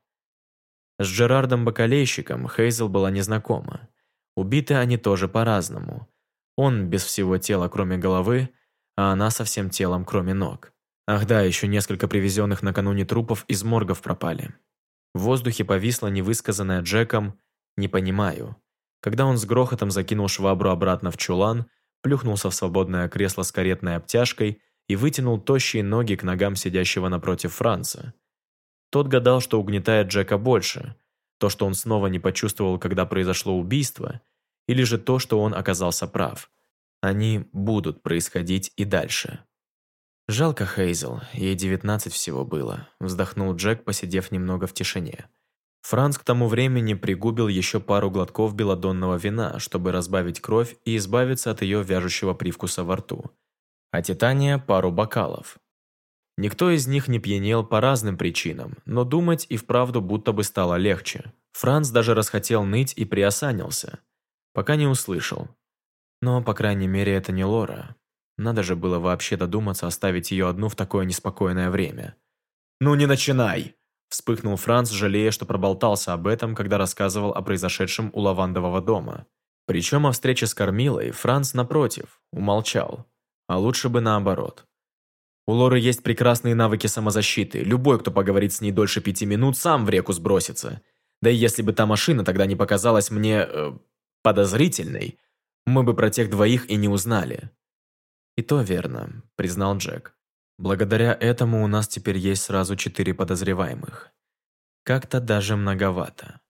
С Джерардом Бакалейщиком Хейзел была незнакома. Убиты они тоже по-разному. Он без всего тела, кроме головы, а она со всем телом, кроме ног. Ах да, еще несколько привезенных накануне трупов из моргов пропали. В воздухе повисло невысказанное Джеком «не понимаю». Когда он с грохотом закинул швабру обратно в чулан, плюхнулся в свободное кресло с каретной обтяжкой и вытянул тощие ноги к ногам сидящего напротив Франца. Тот гадал, что угнетает Джека больше, то, что он снова не почувствовал, когда произошло убийство, или же то, что он оказался прав. Они будут происходить и дальше. «Жалко Хейзел, ей девятнадцать всего было», – вздохнул Джек, посидев немного в тишине. Франц к тому времени пригубил еще пару глотков белодонного вина, чтобы разбавить кровь и избавиться от ее вяжущего привкуса во рту. А Титания – пару бокалов. Никто из них не пьянел по разным причинам, но думать и вправду будто бы стало легче. Франц даже расхотел ныть и приосанился, пока не услышал. Но, по крайней мере, это не Лора. Надо же было вообще додуматься оставить ее одну в такое неспокойное время. «Ну не начинай!» Вспыхнул Франц, жалея, что проболтался об этом, когда рассказывал о произошедшем у лавандового дома. Причем о встрече с Кормилой Франц, напротив, умолчал. А лучше бы наоборот. У Лоры есть прекрасные навыки самозащиты. Любой, кто поговорит с ней дольше пяти минут, сам в реку сбросится. Да и если бы та машина тогда не показалась мне... Э, подозрительной, мы бы про тех двоих и не узнали. «И то верно», – признал Джек. «Благодаря этому у нас теперь есть сразу четыре подозреваемых. Как-то даже многовато».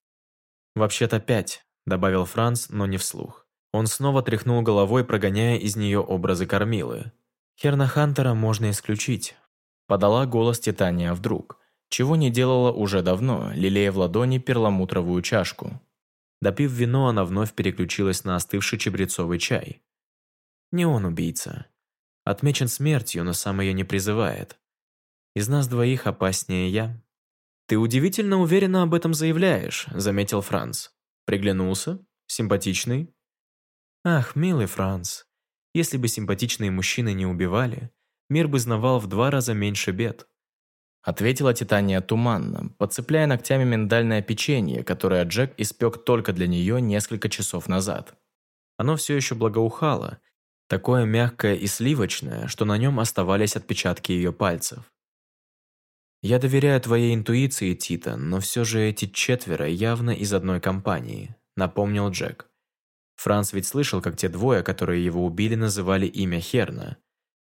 «Вообще-то пять», – добавил Франц, но не вслух. Он снова тряхнул головой, прогоняя из нее образы кормилы. «Херна Хантера можно исключить», – подала голос Титания вдруг, чего не делала уже давно, лелея в ладони перламутровую чашку. Допив вино, она вновь переключилась на остывший чебрецовый чай. Не он убийца. Отмечен смертью, но сам ее не призывает. Из нас двоих опаснее я. «Ты удивительно уверенно об этом заявляешь», — заметил Франц. «Приглянулся? Симпатичный?» «Ах, милый Франц, если бы симпатичные мужчины не убивали, мир бы знавал в два раза меньше бед. Ответила Титания туманно, подцепляя ногтями миндальное печенье, которое Джек испек только для нее несколько часов назад. Оно все еще благоухало, такое мягкое и сливочное, что на нем оставались отпечатки ее пальцев. «Я доверяю твоей интуиции, Тита, но все же эти четверо явно из одной компании», — напомнил Джек. Франц ведь слышал, как те двое, которые его убили, называли имя Херна.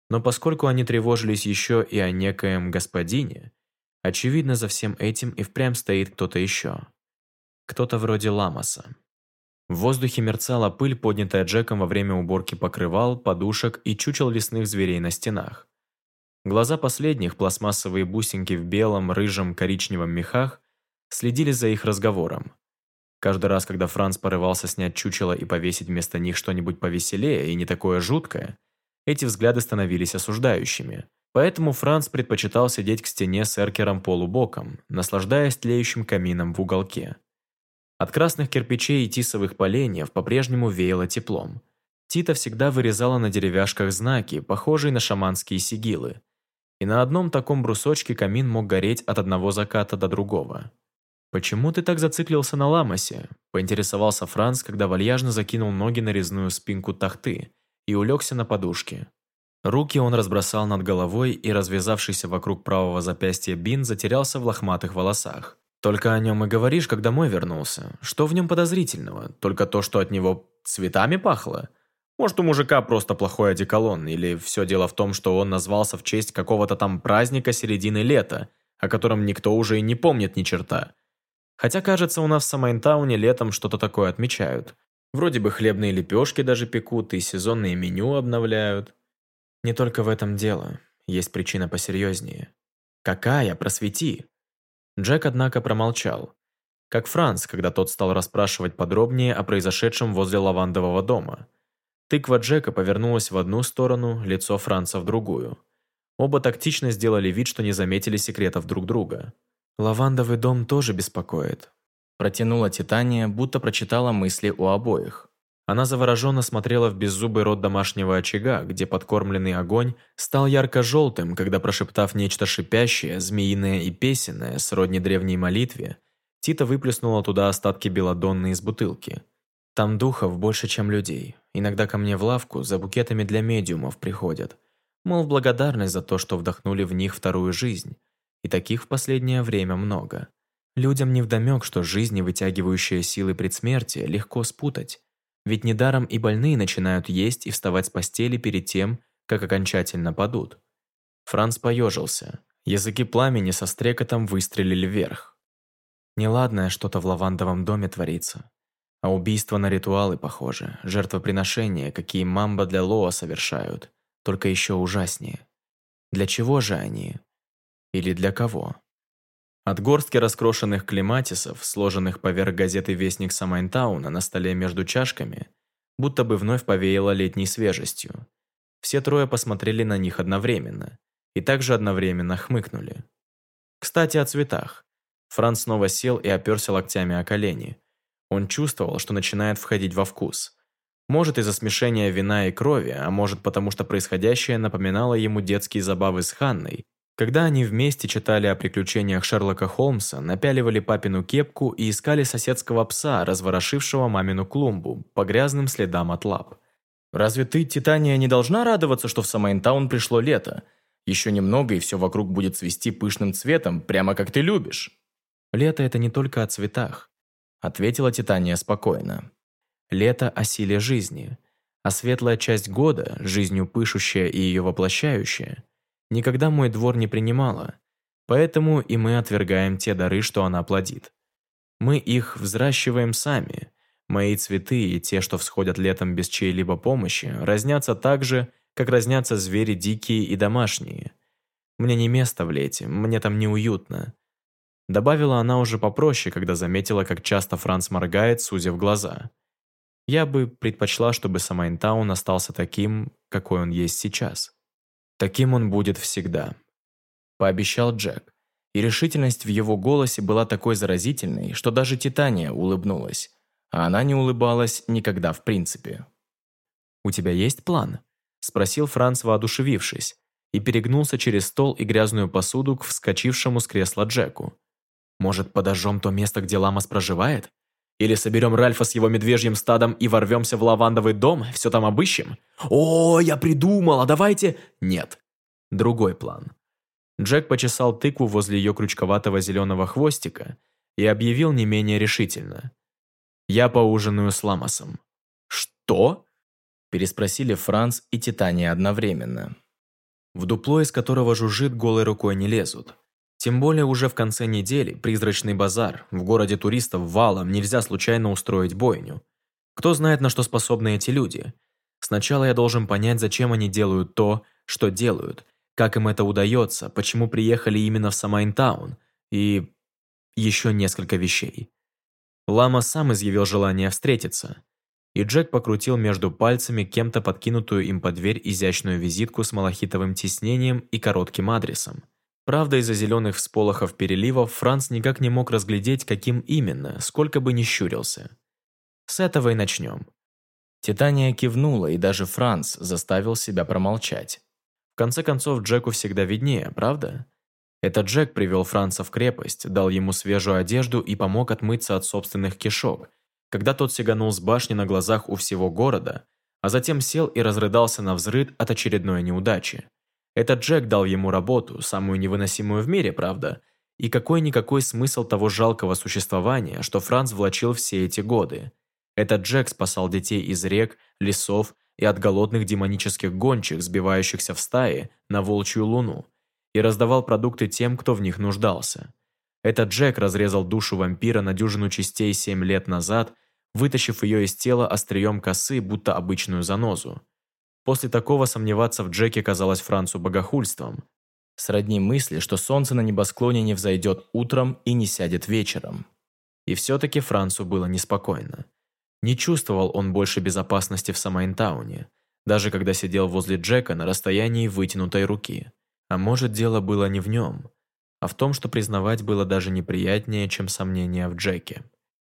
Но поскольку они тревожились еще и о некоем господине, очевидно, за всем этим и впрямь стоит кто-то еще. Кто-то вроде Ламаса. В воздухе мерцала пыль, поднятая Джеком во время уборки покрывал, подушек и чучел лесных зверей на стенах. Глаза последних, пластмассовые бусинки в белом, рыжем, коричневом мехах, следили за их разговором. Каждый раз, когда Франц порывался снять чучело и повесить вместо них что-нибудь повеселее и не такое жуткое – эти взгляды становились осуждающими. Поэтому Франц предпочитал сидеть к стене с эркером полубоком, наслаждаясь тлеющим камином в уголке. От красных кирпичей и тисовых поленьев по-прежнему веяло теплом. Тита всегда вырезала на деревяшках знаки, похожие на шаманские сигилы. И на одном таком брусочке камин мог гореть от одного заката до другого. «Почему ты так зациклился на ламасе?» – поинтересовался Франц, когда вальяжно закинул ноги на резную спинку тахты и улегся на подушке. Руки он разбросал над головой, и развязавшийся вокруг правого запястья бин затерялся в лохматых волосах. «Только о нем и говоришь, как домой вернулся. Что в нем подозрительного? Только то, что от него цветами пахло? Может, у мужика просто плохой одеколон, или все дело в том, что он назвался в честь какого-то там праздника середины лета, о котором никто уже и не помнит ни черта. Хотя, кажется, у нас в Самайнтауне летом что-то такое отмечают. Вроде бы хлебные лепешки даже пекут и сезонные меню обновляют. Не только в этом дело. Есть причина посерьезнее. Какая? Просвети. Джек, однако, промолчал. Как Франц, когда тот стал расспрашивать подробнее о произошедшем возле лавандового дома. Тыква Джека повернулась в одну сторону, лицо Франца в другую. Оба тактично сделали вид, что не заметили секретов друг друга. «Лавандовый дом тоже беспокоит», Протянула Титания, будто прочитала мысли у обоих. Она завороженно смотрела в беззубый рот домашнего очага, где подкормленный огонь стал ярко-желтым, когда, прошептав нечто шипящее, змеиное и песенное, сродни древней молитве, Тита выплеснула туда остатки белодонны из бутылки. «Там духов больше, чем людей. Иногда ко мне в лавку за букетами для медиумов приходят. Мол, в благодарность за то, что вдохнули в них вторую жизнь. И таких в последнее время много. Людям невдомек, что жизни, вытягивающие силы предсмертия, легко спутать. Ведь недаром и больные начинают есть и вставать с постели перед тем, как окончательно падут. Франц поежился. Языки пламени со стрекотом выстрелили вверх. Неладное что-то в лавандовом доме творится. А убийства на ритуалы похожи, жертвоприношения, какие мамба для Лоа совершают, только еще ужаснее. Для чего же они? Или для кого? От горстки раскрошенных клематисов, сложенных поверх газеты «Вестник Самайнтауна» на столе между чашками, будто бы вновь повеяло летней свежестью. Все трое посмотрели на них одновременно и также одновременно хмыкнули. Кстати, о цветах. Франц снова сел и оперся локтями о колени. Он чувствовал, что начинает входить во вкус. Может из-за смешения вина и крови, а может потому что происходящее напоминало ему детские забавы с Ханной, когда они вместе читали о приключениях Шерлока Холмса, напяливали папину кепку и искали соседского пса, разворошившего мамину клумбу, по грязным следам от лап. «Разве ты, Титания, не должна радоваться, что в Самайнтаун пришло лето? Еще немного, и все вокруг будет цвести пышным цветом, прямо как ты любишь». «Лето – это не только о цветах», – ответила Титания спокойно. «Лето о силе жизни, а светлая часть года, жизнью пышущая и ее воплощающая – никогда мой двор не принимала, поэтому и мы отвергаем те дары, что она плодит. Мы их взращиваем сами. Мои цветы и те, что всходят летом без чьей-либо помощи, разнятся так же, как разнятся звери дикие и домашние. Мне не место в лете, мне там неуютно. Добавила она уже попроще, когда заметила, как часто Франц моргает, сузив глаза. Я бы предпочла, чтобы Самайнтаун остался таким, какой он есть сейчас. Таким он будет всегда. Пообещал Джек. И решительность в его голосе была такой заразительной, что даже Титания улыбнулась. А она не улыбалась никогда в принципе. «У тебя есть план?» – спросил Франц, воодушевившись, и перегнулся через стол и грязную посуду к вскочившему с кресла Джеку. «Может, подожжем то место, где Ламас проживает? Или соберем Ральфа с его медвежьим стадом и ворвемся в лавандовый дом, все там обыщем? О, я придумала, давайте... Нет. Другой план. Джек почесал тыкву возле ее крючковатого зеленого хвостика и объявил не менее решительно. «Я поужинаю с Ламасом». «Что?» – переспросили Франц и Титания одновременно. В дупло, из которого жужжит, голой рукой не лезут. Тем более уже в конце недели призрачный базар, в городе туристов валом нельзя случайно устроить бойню. Кто знает, на что способны эти люди? Сначала я должен понять, зачем они делают то, что делают, как им это удается, почему приехали именно в Самайнтаун и еще несколько вещей. Лама сам изъявил желание встретиться, и Джек покрутил между пальцами кем-то подкинутую им под дверь изящную визитку с малахитовым тиснением и коротким адресом. Правда, из-за зеленых всполохов переливов Франц никак не мог разглядеть, каким именно, сколько бы ни щурился. С этого и начнем. Титания кивнула, и даже Франц заставил себя промолчать. В конце концов, Джеку всегда виднее, правда? Это Джек привел Франца в крепость, дал ему свежую одежду и помог отмыться от собственных кишок, когда тот сиганул с башни на глазах у всего города, а затем сел и разрыдался на взрыд от очередной неудачи. Этот Джек дал ему работу, самую невыносимую в мире, правда, и какой-никакой смысл того жалкого существования, что Франц влачил все эти годы. Этот Джек спасал детей из рек, лесов и от голодных демонических гончих, сбивающихся в стаи на волчью луну, и раздавал продукты тем, кто в них нуждался. Этот Джек разрезал душу вампира на дюжину частей семь лет назад, вытащив ее из тела острием косы, будто обычную занозу. После такого сомневаться в Джеке казалось Францу богохульством. Сродни мысли, что солнце на небосклоне не взойдет утром и не сядет вечером. И все-таки Францу было неспокойно. Не чувствовал он больше безопасности в Самайнтауне, даже когда сидел возле Джека на расстоянии вытянутой руки. А может, дело было не в нем, а в том, что признавать было даже неприятнее, чем сомнения в Джеке.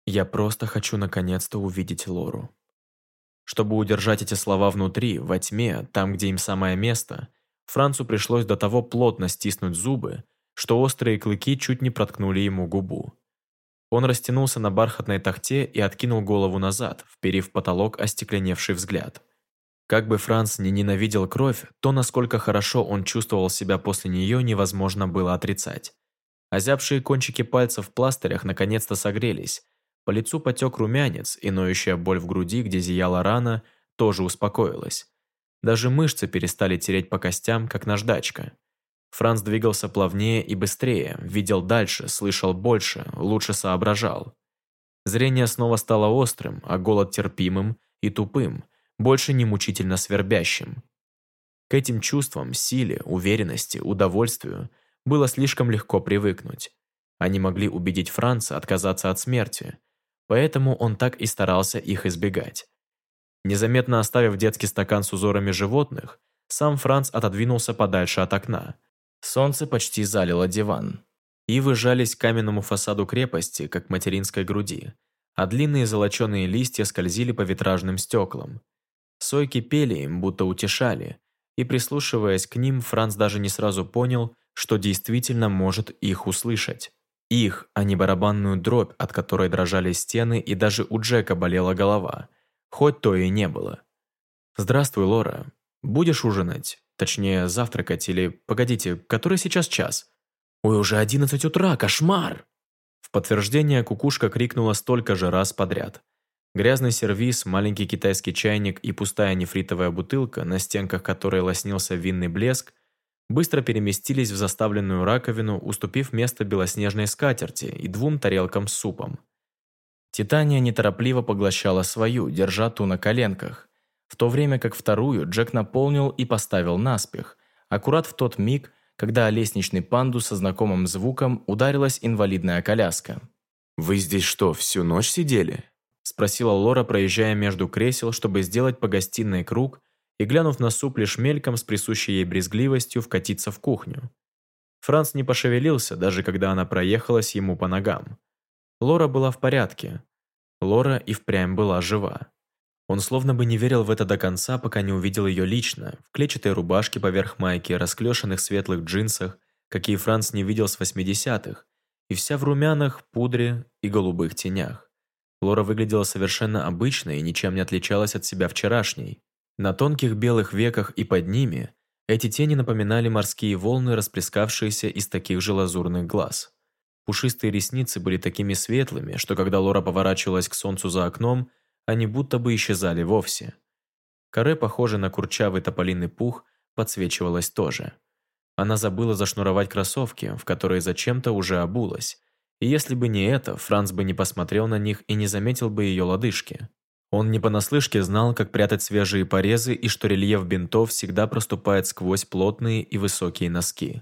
«Я просто хочу наконец-то увидеть Лору». Чтобы удержать эти слова внутри, во тьме, там, где им самое место, Францу пришлось до того плотно стиснуть зубы, что острые клыки чуть не проткнули ему губу. Он растянулся на бархатной тахте и откинул голову назад, вперив в потолок остекленевший взгляд. Как бы Франц не ненавидел кровь, то, насколько хорошо он чувствовал себя после нее, невозможно было отрицать. Озябшие кончики пальцев в пластырях наконец-то согрелись, по лицу потек румянец, и ноющая боль в груди, где зияла рана, тоже успокоилась. Даже мышцы перестали тереть по костям, как наждачка. Франц двигался плавнее и быстрее, видел дальше, слышал больше, лучше соображал. Зрение снова стало острым, а голод терпимым и тупым, больше не мучительно свербящим. К этим чувствам, силе, уверенности, удовольствию было слишком легко привыкнуть. Они могли убедить Франца отказаться от смерти, поэтому он так и старался их избегать. Незаметно оставив детский стакан с узорами животных, сам Франц отодвинулся подальше от окна. Солнце почти залило диван. и выжались к каменному фасаду крепости, как материнской груди, а длинные золоченые листья скользили по витражным стеклам. Сойки пели им, будто утешали, и прислушиваясь к ним, Франц даже не сразу понял, что действительно может их услышать. Их, а не барабанную дробь, от которой дрожали стены, и даже у Джека болела голова, хоть то и не было. «Здравствуй, Лора. Будешь ужинать? Точнее, завтракать или... Погодите, который сейчас час?» «Ой, уже одиннадцать утра, кошмар!» В подтверждение кукушка крикнула столько же раз подряд. Грязный сервиз, маленький китайский чайник и пустая нефритовая бутылка, на стенках которой лоснился винный блеск, быстро переместились в заставленную раковину, уступив место белоснежной скатерти и двум тарелкам с супом. Титания неторопливо поглощала свою, держа ту на коленках, в то время как вторую Джек наполнил и поставил наспех, аккурат в тот миг, когда о лестничный пандус со знакомым звуком ударилась инвалидная коляска. «Вы здесь что, всю ночь сидели?» спросила Лора, проезжая между кресел, чтобы сделать по гостиной круг и, глянув на суп лишь мельком с присущей ей брезгливостью, вкатиться в кухню. Франц не пошевелился, даже когда она проехалась ему по ногам. Лора была в порядке. Лора и впрямь была жива. Он словно бы не верил в это до конца, пока не увидел ее лично, в клетчатой рубашке поверх майки, расклешенных светлых джинсах, какие Франц не видел с 80-х, и вся в румянах, пудре и голубых тенях. Лора выглядела совершенно обычной и ничем не отличалась от себя вчерашней. На тонких белых веках и под ними эти тени напоминали морские волны, расплескавшиеся из таких же лазурных глаз. Пушистые ресницы были такими светлыми, что когда Лора поворачивалась к солнцу за окном – они будто бы исчезали вовсе. Каре, похожий на курчавый тополиный пух, подсвечивалась тоже. Она забыла зашнуровать кроссовки, в которые зачем-то уже обулась. И если бы не это, Франц бы не посмотрел на них и не заметил бы ее лодыжки. Он не понаслышке знал, как прятать свежие порезы и что рельеф бинтов всегда проступает сквозь плотные и высокие носки.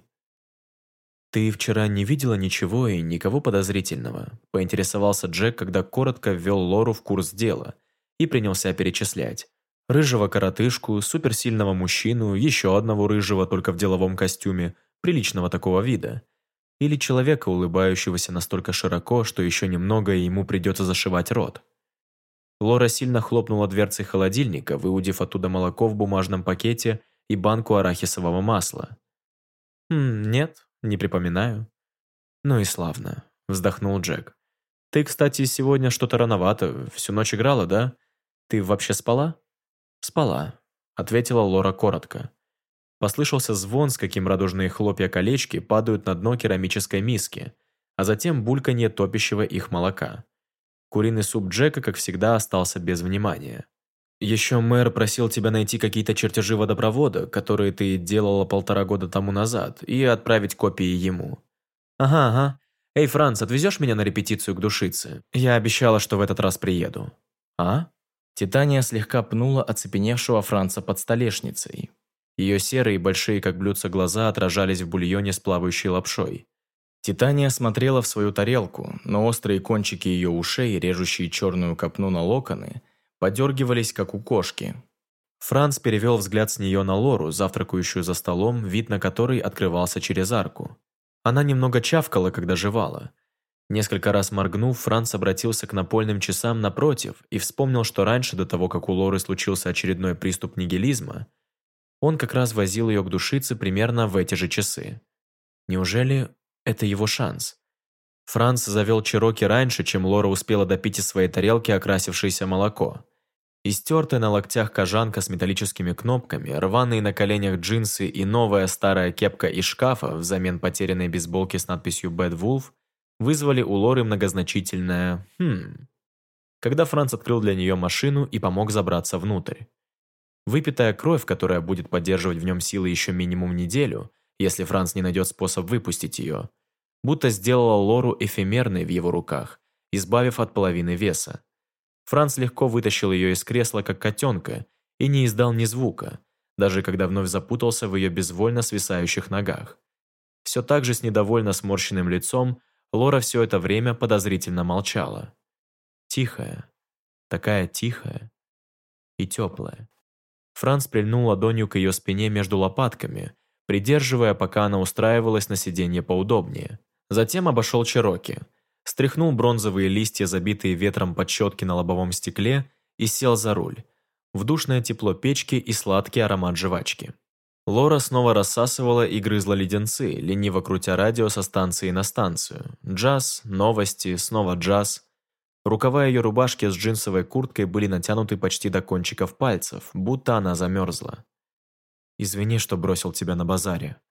«Ты вчера не видела ничего и никого подозрительного?» – поинтересовался Джек, когда коротко ввел Лору в курс дела и принялся перечислять. Рыжего коротышку, суперсильного мужчину, еще одного рыжего только в деловом костюме, приличного такого вида. Или человека, улыбающегося настолько широко, что еще немного и ему придется зашивать рот. Лора сильно хлопнула дверцей холодильника, выудив оттуда молоко в бумажном пакете и банку арахисового масла. «Хм, нет, не припоминаю. Ну и славно, вздохнул Джек. Ты, кстати, сегодня что-то рановато, всю ночь играла, да? Ты вообще спала? Спала, ответила Лора коротко. Послышался звон, с каким радужные хлопья-колечки падают на дно керамической миски, а затем бульканье топящего их молока. Куриный суп Джека, как всегда, остался без внимания. Еще мэр просил тебя найти какие-то чертежи водопровода, которые ты делала полтора года тому назад, и отправить копии ему. Ага, ага. Эй, Франц, отвезешь меня на репетицию к душице? Я обещала, что в этот раз приеду. А? Титания слегка пнула оцепеневшего Франца под столешницей. Ее серые, большие как блюдца глаза отражались в бульоне с плавающей лапшой. Титания смотрела в свою тарелку, но острые кончики ее ушей, режущие черную копну на локоны, подергивались, как у кошки. Франц перевел взгляд с нее на Лору, завтракающую за столом, вид на который открывался через арку. Она немного чавкала, когда жевала. Несколько раз моргнув, Франц обратился к напольным часам напротив и вспомнил, что раньше, до того, как у Лоры случился очередной приступ нигилизма, он как раз возил ее к душице примерно в эти же часы. Неужели это его шанс? Франц завел Чироки раньше, чем Лора успела допить из своей тарелки окрасившееся молоко. Истертая на локтях кожанка с металлическими кнопками, рваные на коленях джинсы и новая старая кепка из шкафа взамен потерянной бейсболки с надписью «Bad Wolf» вызвали у Лоры многозначительное «хм». Когда Франц открыл для нее машину и помог забраться внутрь. Выпитая кровь, которая будет поддерживать в нем силы еще минимум неделю, если Франц не найдет способ выпустить ее, будто сделала Лору эфемерной в его руках, избавив от половины веса. Франц легко вытащил ее из кресла, как котенка, и не издал ни звука, даже когда вновь запутался в ее безвольно свисающих ногах. Все так же с недовольно сморщенным лицом Лора все это время подозрительно молчала. Тихая, такая тихая и теплая. Франц прильнул ладонью к ее спине между лопатками, придерживая, пока она устраивалась на сиденье поудобнее. Затем обошел Чироки. стряхнул бронзовые листья, забитые ветром подщетки на лобовом стекле, и сел за руль. В душное тепло печки и сладкий аромат жвачки. Лора снова рассасывала и грызла леденцы, лениво крутя радио со станции на станцию. Джаз, новости, снова джаз. Рукава ее рубашки с джинсовой курткой были натянуты почти до кончиков пальцев, будто она замерзла. «Извини, что бросил тебя на базаре», —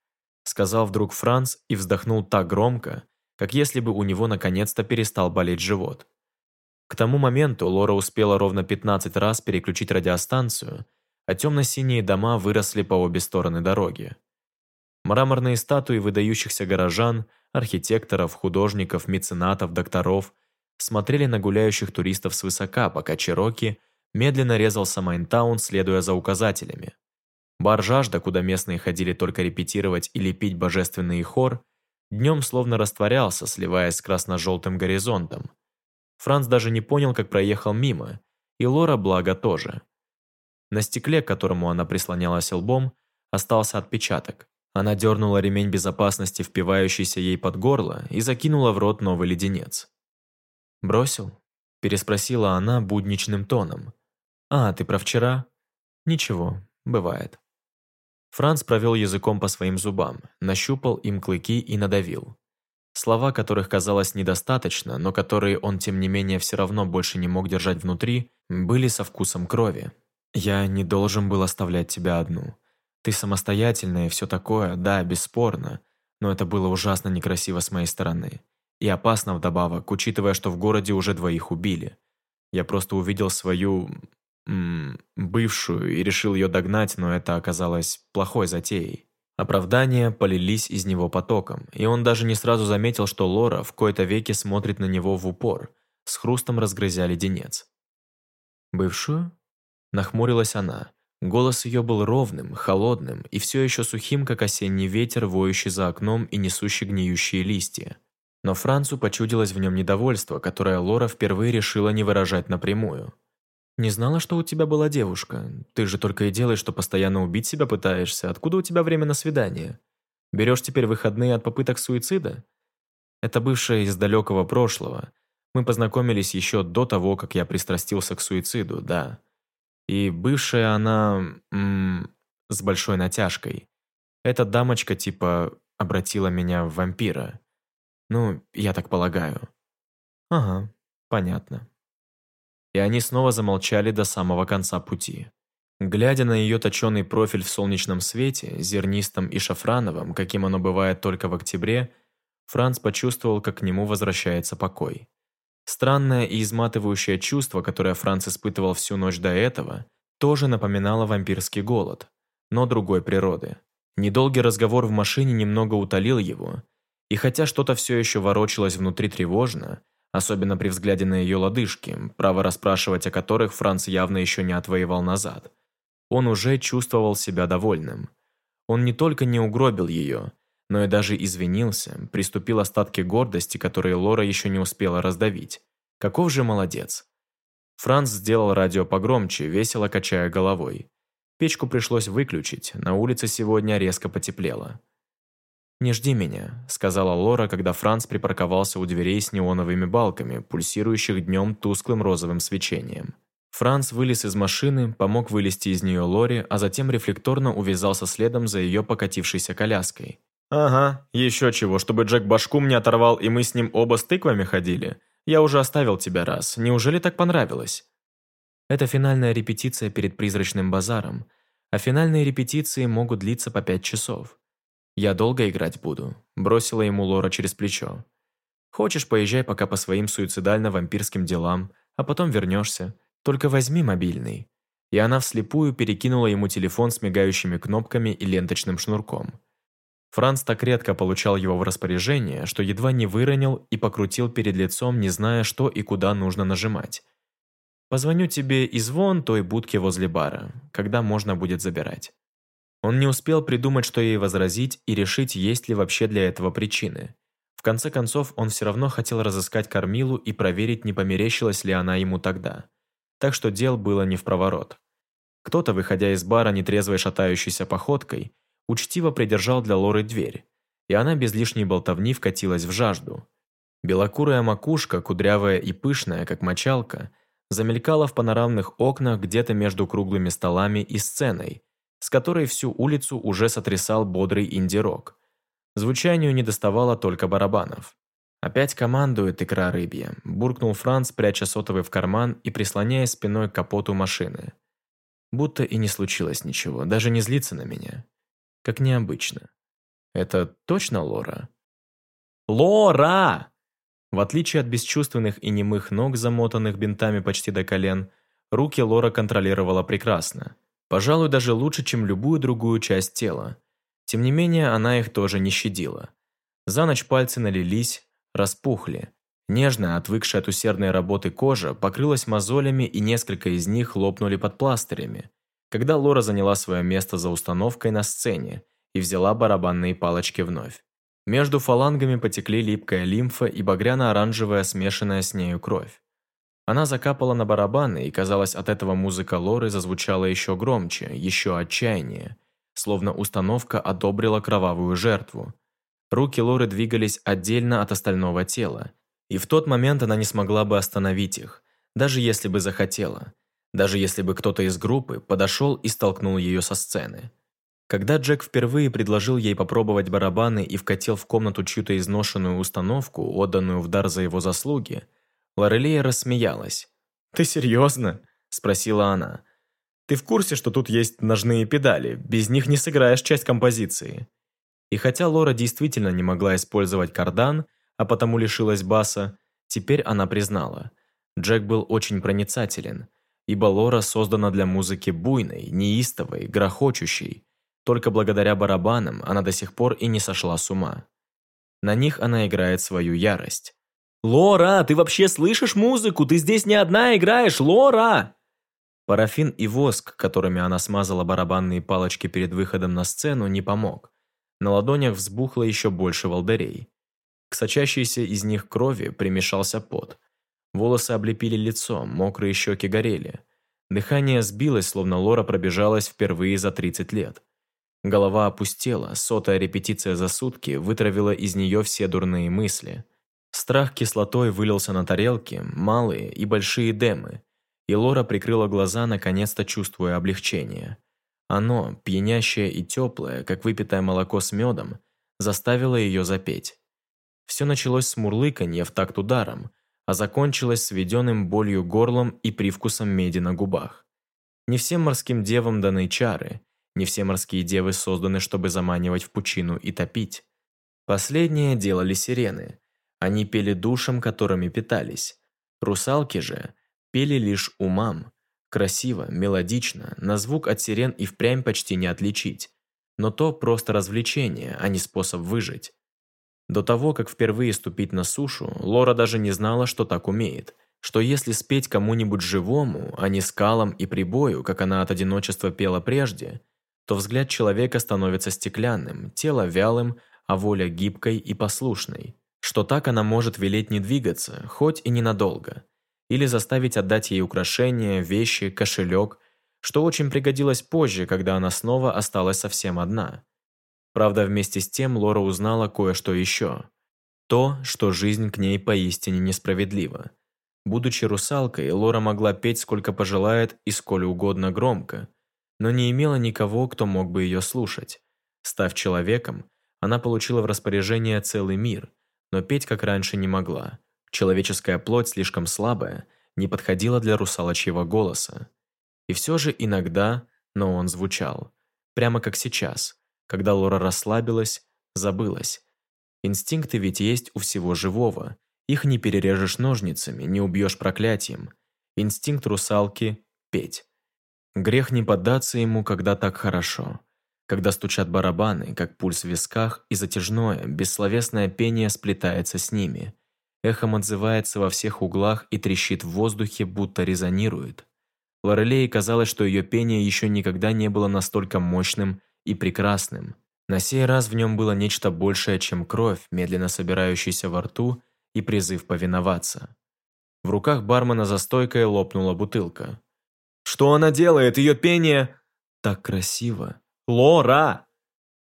сказал вдруг Франц и вздохнул так громко, как если бы у него наконец-то перестал болеть живот. К тому моменту Лора успела ровно 15 раз переключить радиостанцию, а темно-синие дома выросли по обе стороны дороги. Мраморные статуи выдающихся горожан, архитекторов, художников, меценатов, докторов смотрели на гуляющих туристов свысока, пока Чироки медленно резался Майнтаун, следуя за указателями. Бар «Жажда», куда местные ходили только репетировать или пить божественный хор, Днем словно растворялся, сливаясь с красно-желтым горизонтом. Франц даже не понял, как проехал мимо, и Лора благо тоже. На стекле, к которому она прислонялась лбом, остался отпечаток. Она дернула ремень безопасности, впивающийся ей под горло, и закинула в рот новый леденец. «Бросил?» – переспросила она будничным тоном. «А, ты про вчера?» «Ничего, бывает». Франц провел языком по своим зубам, нащупал им клыки и надавил. Слова, которых казалось недостаточно, но которые он тем не менее все равно больше не мог держать внутри, были со вкусом крови. «Я не должен был оставлять тебя одну. Ты самостоятельная и все такое, да, бесспорно, но это было ужасно некрасиво с моей стороны. И опасно вдобавок, учитывая, что в городе уже двоих убили. Я просто увидел свою бывшую и решил ее догнать, но это оказалось плохой затеей. Оправдания полились из него потоком, и он даже не сразу заметил, что Лора в кои-то веки смотрит на него в упор, с хрустом разгрызя леденец. «Бывшую?» Нахмурилась она. Голос ее был ровным, холодным и все еще сухим, как осенний ветер, воющий за окном и несущий гниющие листья. Но Францу почудилось в нем недовольство, которое Лора впервые решила не выражать напрямую. «Не знала, что у тебя была девушка. Ты же только и делаешь, что постоянно убить себя пытаешься. Откуда у тебя время на свидание? Берешь теперь выходные от попыток суицида?» Это бывшая из далекого прошлого. Мы познакомились еще до того, как я пристрастился к суициду, да. И бывшая она... М -м, с большой натяжкой. Эта дамочка типа обратила меня в вампира. Ну, я так полагаю. Ага, понятно и они снова замолчали до самого конца пути. Глядя на ее точеный профиль в солнечном свете, зернистом и шафрановым, каким оно бывает только в октябре, Франц почувствовал, как к нему возвращается покой. Странное и изматывающее чувство, которое Франц испытывал всю ночь до этого, тоже напоминало вампирский голод, но другой природы. Недолгий разговор в машине немного утолил его, и хотя что-то все еще ворочалось внутри тревожно, особенно при взгляде на ее лодыжки, право расспрашивать о которых Франц явно еще не отвоевал назад. Он уже чувствовал себя довольным. Он не только не угробил ее, но и даже извинился, приступил остатки гордости, которые Лора еще не успела раздавить. Каков же молодец. Франц сделал радио погромче, весело качая головой. Печку пришлось выключить, на улице сегодня резко потеплело. «Не жди меня», — сказала Лора, когда Франц припарковался у дверей с неоновыми балками, пульсирующих днем тусклым розовым свечением. Франц вылез из машины, помог вылезти из нее Лоре, а затем рефлекторно увязался следом за ее покатившейся коляской. «Ага, еще чего, чтобы Джек башку мне оторвал, и мы с ним оба с тыквами ходили. Я уже оставил тебя раз, неужели так понравилось?» Это финальная репетиция перед призрачным базаром, а финальные репетиции могут длиться по пять часов. «Я долго играть буду», – бросила ему Лора через плечо. «Хочешь, поезжай пока по своим суицидально-вампирским делам, а потом вернешься. Только возьми мобильный». И она вслепую перекинула ему телефон с мигающими кнопками и ленточным шнурком. Франц так редко получал его в распоряжение, что едва не выронил и покрутил перед лицом, не зная, что и куда нужно нажимать. «Позвоню тебе из вон той будки возле бара, когда можно будет забирать». Он не успел придумать, что ей возразить, и решить, есть ли вообще для этого причины. В конце концов, он все равно хотел разыскать Кормилу и проверить, не померещилась ли она ему тогда. Так что дел было не в проворот. Кто-то, выходя из бара нетрезвой шатающейся походкой, учтиво придержал для Лоры дверь, и она без лишней болтовни вкатилась в жажду. Белокурая макушка, кудрявая и пышная, как мочалка, замелькала в панорамных окнах где-то между круглыми столами и сценой, с которой всю улицу уже сотрясал бодрый инди-рок. Звучанию не доставало только барабанов. «Опять командует икра рыбья», – буркнул Франц, пряча сотовый в карман и прислоняя спиной к капоту машины. Будто и не случилось ничего, даже не злится на меня. Как необычно. Это точно Лора? Лора! В отличие от бесчувственных и немых ног, замотанных бинтами почти до колен, руки Лора контролировала прекрасно. Пожалуй, даже лучше, чем любую другую часть тела. Тем не менее, она их тоже не щадила. За ночь пальцы налились, распухли. Нежная, отвыкшая от усердной работы кожа покрылась мозолями и несколько из них лопнули под пластырями, когда Лора заняла свое место за установкой на сцене и взяла барабанные палочки вновь. Между фалангами потекли липкая лимфа и багряно-оранжевая смешанная с нею кровь. Она закапала на барабаны, и, казалось, от этого музыка Лоры зазвучала еще громче, еще отчаяннее, словно установка одобрила кровавую жертву. Руки Лоры двигались отдельно от остального тела, и в тот момент она не смогла бы остановить их, даже если бы захотела, даже если бы кто-то из группы подошел и столкнул ее со сцены. Когда Джек впервые предложил ей попробовать барабаны и вкатил в комнату чью-то изношенную установку, отданную в дар за его заслуги, Лорелия рассмеялась. «Ты серьезно?» – спросила она. «Ты в курсе, что тут есть ножные педали? Без них не сыграешь часть композиции». И хотя Лора действительно не могла использовать кардан, а потому лишилась баса, теперь она признала. Джек был очень проницателен, ибо Лора создана для музыки буйной, неистовой, грохочущей, только благодаря барабанам она до сих пор и не сошла с ума. На них она играет свою ярость. «Лора, ты вообще слышишь музыку? Ты здесь не одна играешь, Лора!» Парафин и воск, которыми она смазала барабанные палочки перед выходом на сцену, не помог. На ладонях взбухло еще больше волдырей. К сочащейся из них крови примешался пот. Волосы облепили лицо, мокрые щеки горели. Дыхание сбилось, словно Лора пробежалась впервые за 30 лет. Голова опустела, сотая репетиция за сутки вытравила из нее все дурные мысли. Страх кислотой вылился на тарелки, малые и большие демы, и Лора прикрыла глаза, наконец-то чувствуя облегчение. Оно, пьянящее и теплое, как выпитое молоко с медом, заставило ее запеть. Все началось с мурлыканья в такт ударом, а закончилось сведенным болью горлом и привкусом меди на губах. Не всем морским девам даны чары, не все морские девы созданы, чтобы заманивать в пучину и топить. Последнее делали сирены. Они пели душам, которыми питались. Русалки же пели лишь умам. Красиво, мелодично, на звук от сирен и впрямь почти не отличить. Но то просто развлечение, а не способ выжить. До того, как впервые ступить на сушу, Лора даже не знала, что так умеет. Что если спеть кому-нибудь живому, а не скалам и прибою, как она от одиночества пела прежде, то взгляд человека становится стеклянным, тело вялым, а воля гибкой и послушной. Что так она может велеть не двигаться, хоть и ненадолго. Или заставить отдать ей украшения, вещи, кошелек, что очень пригодилось позже, когда она снова осталась совсем одна. Правда, вместе с тем Лора узнала кое-что еще. То, что жизнь к ней поистине несправедлива. Будучи русалкой, Лора могла петь сколько пожелает и сколь угодно громко, но не имела никого, кто мог бы ее слушать. Став человеком, она получила в распоряжение целый мир, но петь как раньше не могла. Человеческая плоть слишком слабая, не подходила для русалочьего голоса. И все же иногда, но он звучал. Прямо как сейчас, когда Лора расслабилась, забылась. Инстинкты ведь есть у всего живого. Их не перережешь ножницами, не убьешь проклятием. Инстинкт русалки – петь. Грех не поддаться ему, когда так хорошо. Когда стучат барабаны, как пульс в висках, и затяжное, бессловесное пение сплетается с ними. Эхом отзывается во всех углах и трещит в воздухе, будто резонирует. Лорелее казалось, что ее пение еще никогда не было настолько мощным и прекрасным. На сей раз в нем было нечто большее, чем кровь, медленно собирающаяся во рту, и призыв повиноваться. В руках бармена за стойкой лопнула бутылка. Что она делает? Ее пение... Так красиво. Лора!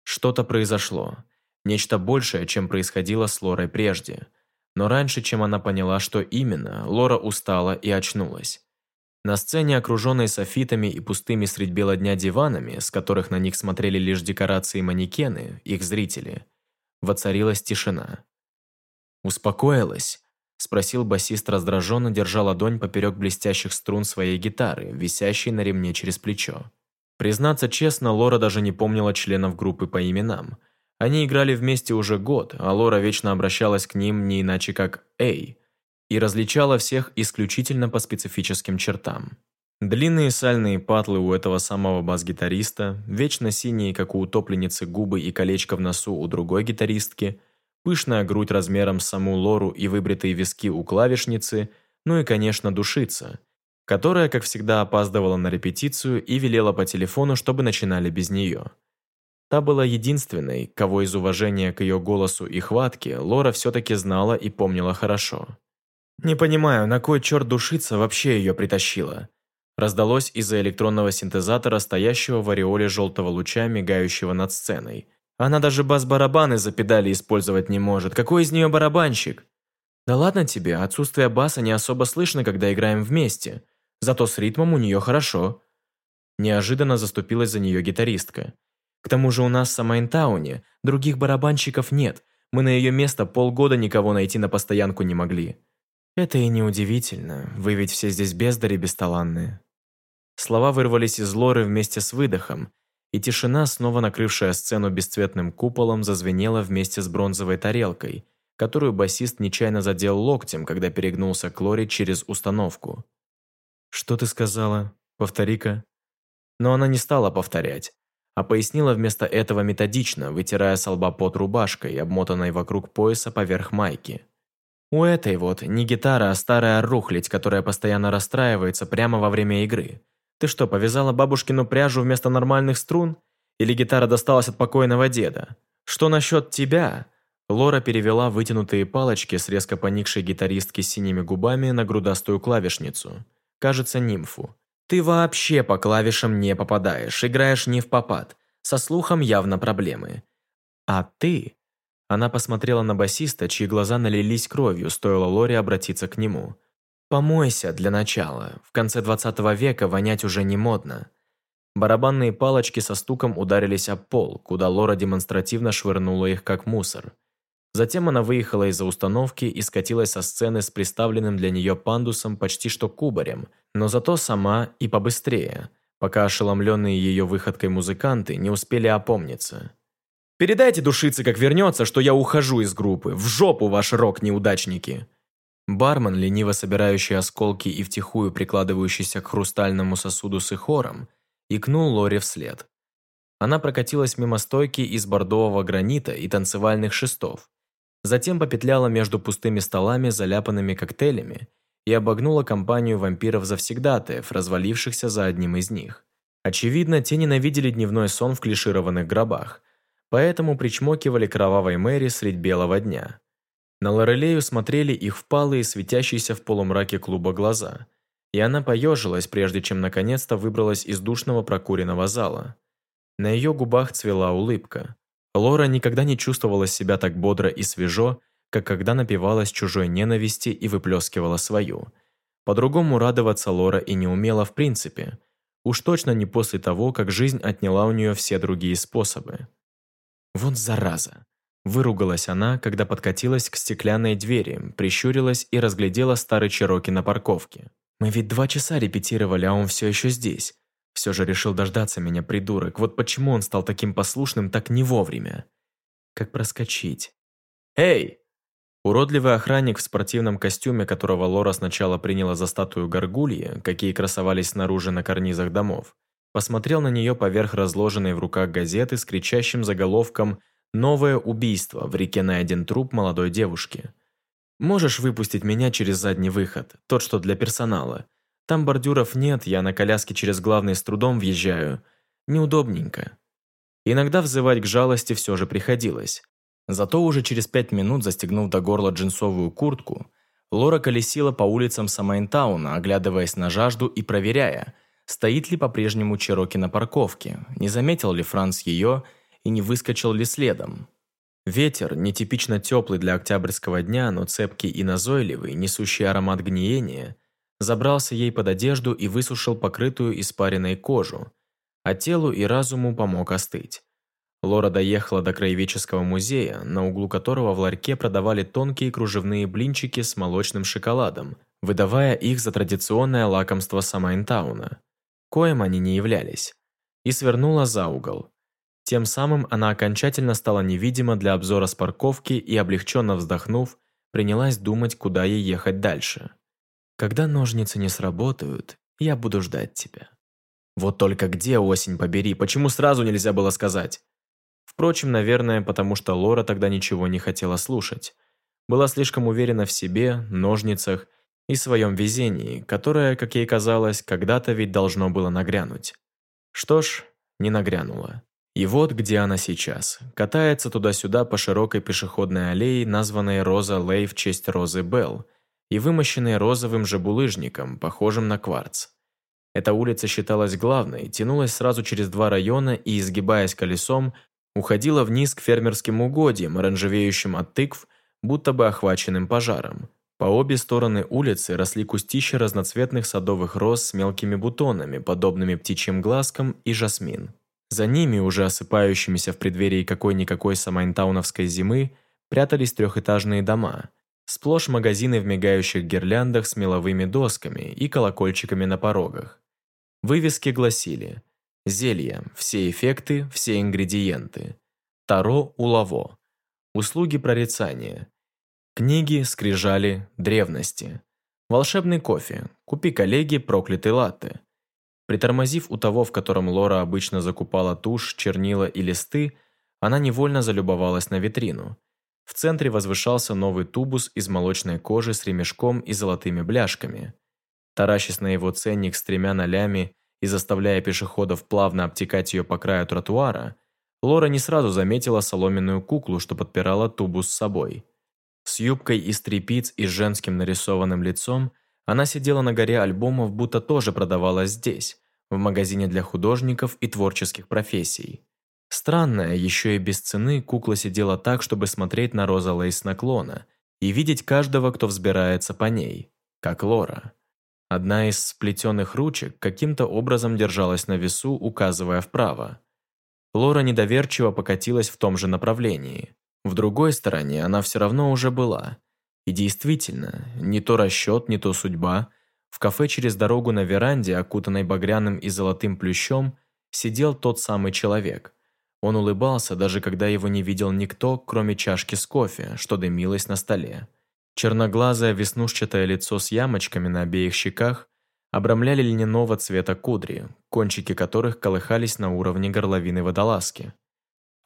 Что-то произошло. Нечто большее, чем происходило с Лорой прежде. Но раньше, чем она поняла, что именно, Лора устала и очнулась. На сцене, окруженной софитами и пустыми средь бела дня диванами, с которых на них смотрели лишь декорации и манекены, их зрители, воцарилась тишина. «Успокоилась?» – спросил басист раздраженно, держа ладонь поперек блестящих струн своей гитары, висящей на ремне через плечо. Признаться честно, Лора даже не помнила членов группы по именам. Они играли вместе уже год, а Лора вечно обращалась к ним не иначе как «Эй», и различала всех исключительно по специфическим чертам. Длинные сальные патлы у этого самого бас-гитариста, вечно синие, как у утопленницы, губы и колечко в носу у другой гитаристки, пышная грудь размером с саму Лору и выбритые виски у клавишницы, ну и, конечно, душица, которая, как всегда, опаздывала на репетицию и велела по телефону, чтобы начинали без нее. Та была единственной, кого из уважения к ее голосу и хватке Лора все-таки знала и помнила хорошо. «Не понимаю, на кой черт душица вообще ее притащила?» Раздалось из-за электронного синтезатора, стоящего в ореоле желтого луча, мигающего над сценой. Она даже бас-барабаны за педали использовать не может. Какой из нее барабанщик? Да ладно тебе, отсутствие баса не особо слышно, когда играем вместе. Зато с ритмом у нее хорошо. Неожиданно заступилась за нее гитаристка. К тому же у нас в Самайнтауне других барабанщиков нет. Мы на ее место полгода никого найти на постоянку не могли. «Это и не удивительно, вы ведь все здесь бездари бесталанные». Слова вырвались из Лоры вместе с выдохом, и тишина, снова накрывшая сцену бесцветным куполом, зазвенела вместе с бронзовой тарелкой, которую басист нечаянно задел локтем, когда перегнулся к Лоре через установку. «Что ты сказала? Повтори-ка». Но она не стала повторять, а пояснила вместо этого методично, вытирая с лба под рубашкой, обмотанной вокруг пояса поверх майки. У этой вот не гитара, а старая рухлядь, которая постоянно расстраивается прямо во время игры. Ты что, повязала бабушкину пряжу вместо нормальных струн? Или гитара досталась от покойного деда? Что насчет тебя? Лора перевела вытянутые палочки с резко поникшей гитаристки синими губами на грудастую клавишницу. Кажется, нимфу. Ты вообще по клавишам не попадаешь, играешь не в попад. Со слухом явно проблемы. А ты она посмотрела на басиста, чьи глаза налились кровью, стоило Лоре обратиться к нему. «Помойся для начала. В конце 20 века вонять уже не модно». Барабанные палочки со стуком ударились об пол, куда Лора демонстративно швырнула их как мусор. Затем она выехала из-за установки и скатилась со сцены с приставленным для нее пандусом почти что кубарем, но зато сама и побыстрее, пока ошеломленные ее выходкой музыканты не успели опомниться. Передайте душице, как вернется, что я ухожу из группы. В жопу ваш рок, неудачники!» Бармен, лениво собирающий осколки и втихую прикладывающийся к хрустальному сосуду с ихором, икнул Лоре вслед. Она прокатилась мимо стойки из бордового гранита и танцевальных шестов, затем попетляла между пустыми столами, заляпанными коктейлями, и обогнула компанию вампиров-завсегдатаев, развалившихся за одним из них. Очевидно, те ненавидели дневной сон в клишированных гробах – поэтому причмокивали кровавой Мэри средь белого дня. На Лорелею смотрели их впалые, светящиеся в полумраке клуба глаза, и она поежилась, прежде чем наконец-то выбралась из душного прокуренного зала. На ее губах цвела улыбка. Лора никогда не чувствовала себя так бодро и свежо, как когда напивалась чужой ненависти и выплескивала свою. По-другому радоваться Лора и не умела в принципе. Уж точно не после того, как жизнь отняла у нее все другие способы. «Вот зараза!» Выругалась она, когда подкатилась к стеклянной двери, прищурилась и разглядела старый Чироки на парковке. «Мы ведь два часа репетировали, а он все еще здесь. Все же решил дождаться меня, придурок. Вот почему он стал таким послушным так не вовремя. Как проскочить?» «Эй!» Уродливый охранник в спортивном костюме, которого Лора сначала приняла за статую горгульи, какие красовались снаружи на карнизах домов, посмотрел на нее поверх разложенной в руках газеты с кричащим заголовком «Новое убийство. В реке найден труп молодой девушки». «Можешь выпустить меня через задний выход, тот, что для персонала. Там бордюров нет, я на коляске через главный с трудом въезжаю. Неудобненько». Иногда взывать к жалости все же приходилось. Зато уже через пять минут, застегнув до горла джинсовую куртку, Лора колесила по улицам Самайнтауна, оглядываясь на жажду и проверяя – стоит ли по-прежнему Чероки на парковке, не заметил ли Франц ее и не выскочил ли следом. Ветер, нетипично теплый для октябрьского дня, но цепкий и назойливый, несущий аромат гниения, забрался ей под одежду и высушил покрытую испаренной кожу, а телу и разуму помог остыть. Лора доехала до краеведческого музея, на углу которого в ларьке продавали тонкие кружевные блинчики с молочным шоколадом, выдавая их за традиционное лакомство Самайнтауна. Коем они не являлись. И свернула за угол. Тем самым она окончательно стала невидима для обзора с парковки и, облегченно вздохнув, принялась думать, куда ей ехать дальше. «Когда ножницы не сработают, я буду ждать тебя». Вот только где, осень побери, почему сразу нельзя было сказать? Впрочем, наверное, потому что Лора тогда ничего не хотела слушать. Была слишком уверена в себе, ножницах и своем везении, которое, как ей казалось, когда-то ведь должно было нагрянуть. Что ж, не нагрянуло. И вот где она сейчас. Катается туда-сюда по широкой пешеходной аллее, названной Роза Лей в честь Розы Белл, и вымощенной розовым же булыжником, похожим на кварц. Эта улица считалась главной, тянулась сразу через два района и, изгибаясь колесом, уходила вниз к фермерским угодьям, оранжевеющим от тыкв, будто бы охваченным пожаром. По обе стороны улицы росли кустища разноцветных садовых роз с мелкими бутонами, подобными птичьим глазкам, и жасмин. За ними, уже осыпающимися в преддверии какой-никакой самайнтауновской зимы, прятались трехэтажные дома. Сплошь магазины в мигающих гирляндах с меловыми досками и колокольчиками на порогах. Вывески гласили «Зелья, все эффекты, все ингредиенты», «Таро Улаво», «Услуги прорицания», «Книги, скрижали, древности», «Волшебный кофе», «Купи коллеги проклятый латте». Притормозив у того, в котором Лора обычно закупала тушь, чернила и листы, она невольно залюбовалась на витрину. В центре возвышался новый тубус из молочной кожи с ремешком и золотыми бляшками. Таращась на его ценник с тремя нолями и заставляя пешеходов плавно обтекать ее по краю тротуара, Лора не сразу заметила соломенную куклу, что подпирала тубус с собой. С юбкой из трепиц и женским нарисованным лицом она сидела на горе альбомов, будто тоже продавалась здесь, в магазине для художников и творческих профессий. Странная, еще и без цены, кукла сидела так, чтобы смотреть на Роза Лейс наклона и видеть каждого, кто взбирается по ней, как Лора. Одна из сплетенных ручек каким-то образом держалась на весу, указывая вправо. Лора недоверчиво покатилась в том же направлении. В другой стороне она все равно уже была. И действительно, не то расчет, не то судьба. В кафе через дорогу на веранде, окутанной багряным и золотым плющом, сидел тот самый человек. Он улыбался, даже когда его не видел никто, кроме чашки с кофе, что дымилось на столе. Черноглазое веснушчатое лицо с ямочками на обеих щеках обрамляли льняного цвета кудри, кончики которых колыхались на уровне горловины водолазки.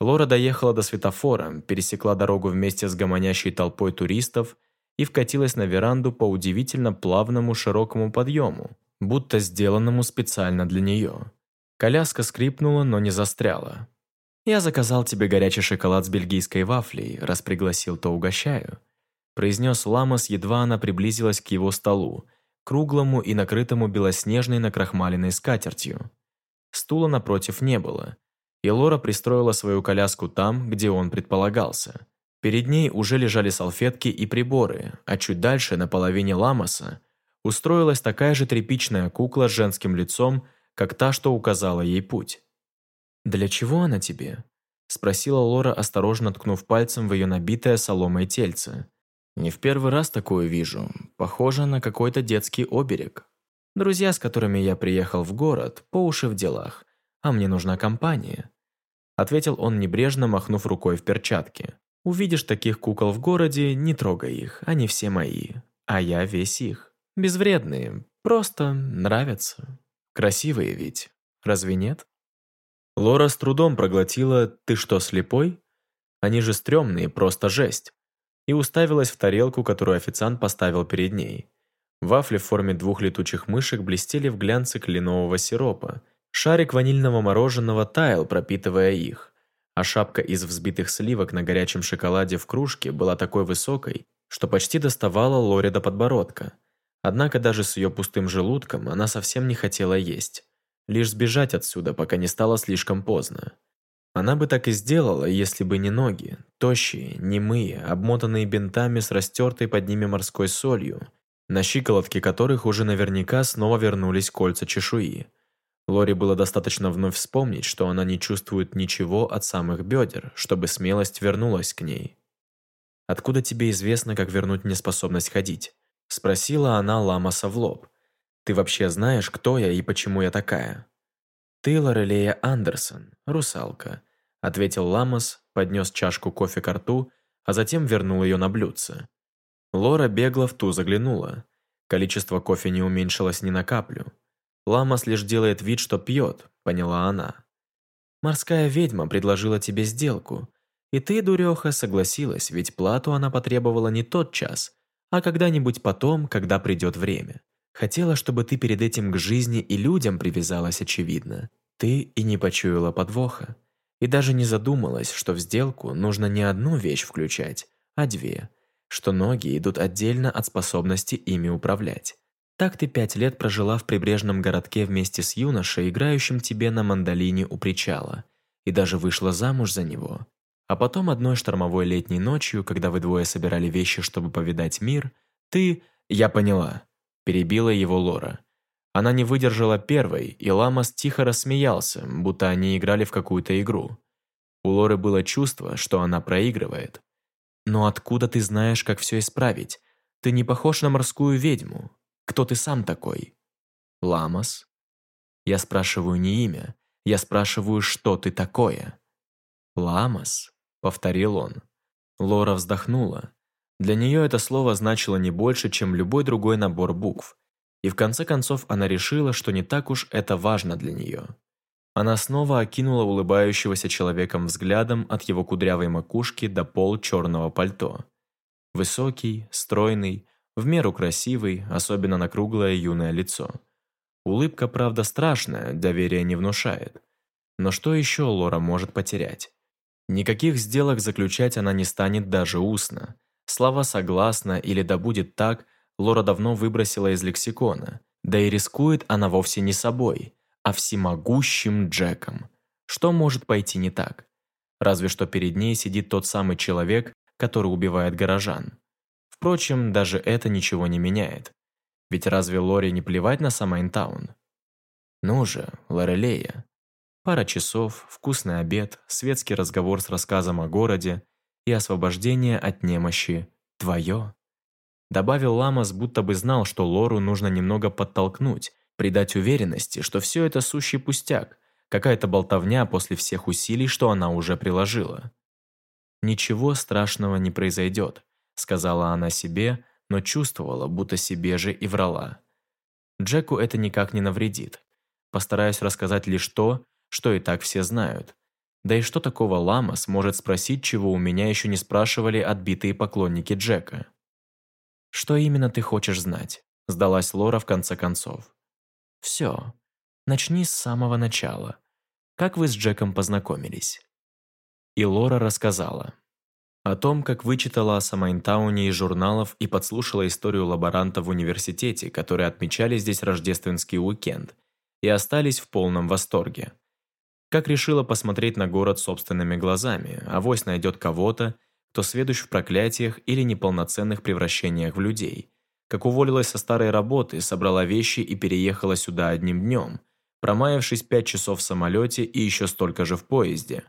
Лора доехала до светофора, пересекла дорогу вместе с гомонящей толпой туристов и вкатилась на веранду по удивительно плавному широкому подъему, будто сделанному специально для нее. Коляска скрипнула, но не застряла. «Я заказал тебе горячий шоколад с бельгийской вафлей, раз пригласил, то угощаю», произнес Ламос, едва она приблизилась к его столу, круглому и накрытому белоснежной накрахмаленной скатертью. Стула напротив не было, и Лора пристроила свою коляску там, где он предполагался. Перед ней уже лежали салфетки и приборы, а чуть дальше, на половине Ламоса, устроилась такая же тряпичная кукла с женским лицом, как та, что указала ей путь. «Для чего она тебе?» – спросила Лора, осторожно ткнув пальцем в ее набитое соломой тельце. Не в первый раз такое вижу. Похоже на какой-то детский оберег. Друзья, с которыми я приехал в город, по уши в делах, а мне нужна компания. Ответил он небрежно, махнув рукой в перчатке. Увидишь таких кукол в городе, не трогай их, они все мои. А я весь их. Безвредные, просто нравятся. Красивые ведь, разве нет? Лора с трудом проглотила «Ты что, слепой?» Они же стрёмные, просто жесть и уставилась в тарелку, которую официант поставил перед ней. Вафли в форме двух летучих мышек блестели в глянце кленового сиропа. Шарик ванильного мороженого таял, пропитывая их. А шапка из взбитых сливок на горячем шоколаде в кружке была такой высокой, что почти доставала Лоре до подбородка. Однако даже с ее пустым желудком она совсем не хотела есть. Лишь сбежать отсюда, пока не стало слишком поздно. Она бы так и сделала, если бы не ноги, тощие, немые, обмотанные бинтами с растертой под ними морской солью, на щиколотке которых уже наверняка снова вернулись кольца чешуи. Лори было достаточно вновь вспомнить, что она не чувствует ничего от самых бедер, чтобы смелость вернулась к ней. «Откуда тебе известно, как вернуть мне способность ходить?» – спросила она Ламаса в лоб. «Ты вообще знаешь, кто я и почему я такая?» «Ты Лорелея Андерсон, русалка», – ответил Ламас, поднес чашку кофе к рту, а затем вернул ее на блюдце. Лора бегло в ту заглянула. Количество кофе не уменьшилось ни на каплю. Ламас лишь делает вид, что пьет, поняла она. «Морская ведьма предложила тебе сделку. И ты, дуреха, согласилась, ведь плату она потребовала не тот час, а когда-нибудь потом, когда придет время. Хотела, чтобы ты перед этим к жизни и людям привязалась, очевидно. Ты и не почуяла подвоха. И даже не задумалась, что в сделку нужно не одну вещь включать, а две, что ноги идут отдельно от способности ими управлять. Так ты пять лет прожила в прибрежном городке вместе с юношей, играющим тебе на мандолине у причала, и даже вышла замуж за него. А потом одной штормовой летней ночью, когда вы двое собирали вещи, чтобы повидать мир, ты... Я поняла. Перебила его Лора. Она не выдержала первой, и Ламас тихо рассмеялся, будто они играли в какую-то игру. У Лоры было чувство, что она проигрывает. «Но откуда ты знаешь, как все исправить? Ты не похож на морскую ведьму. Кто ты сам такой?» «Ламас?» Я спрашиваю не имя, я спрашиваю, что ты такое. «Ламас?» — повторил он. Лора вздохнула. Для нее это слово значило не больше, чем любой другой набор букв. И в конце концов она решила, что не так уж это важно для нее. Она снова окинула улыбающегося человеком взглядом от его кудрявой макушки до пол черного пальто. Высокий, стройный, в меру красивый, особенно на круглое юное лицо. Улыбка, правда, страшная, доверия не внушает. Но что еще Лора может потерять? Никаких сделок заключать она не станет даже устно. Слова «согласна» или «да будет так» Лора давно выбросила из лексикона. Да и рискует она вовсе не собой, а всемогущим Джеком. Что может пойти не так? Разве что перед ней сидит тот самый человек, который убивает горожан. Впрочем, даже это ничего не меняет. Ведь разве Лоре не плевать на Самайнтаун? Ну же, Лорелея. Пара часов, вкусный обед, светский разговор с рассказом о городе и освобождение от немощи твое. Добавил Ламас, будто бы знал, что Лору нужно немного подтолкнуть, придать уверенности, что все это сущий пустяк, какая-то болтовня после всех усилий, что она уже приложила. «Ничего страшного не произойдет», — сказала она себе, но чувствовала, будто себе же и врала. Джеку это никак не навредит. Постараюсь рассказать лишь то, что и так все знают. Да и что такого Лама сможет спросить, чего у меня еще не спрашивали отбитые поклонники Джека? «Что именно ты хочешь знать?» – сдалась Лора в конце концов. «Все. Начни с самого начала. Как вы с Джеком познакомились?» И Лора рассказала. О том, как вычитала о Самайнтауне из журналов и подслушала историю лаборанта в университете, которые отмечали здесь рождественский уикенд, и остались в полном восторге. Как решила посмотреть на город собственными глазами, авось найдет кого-то, кто сведущ в проклятиях или неполноценных превращениях в людей. Как уволилась со старой работы, собрала вещи и переехала сюда одним днем, промаявшись пять часов в самолете и еще столько же в поезде.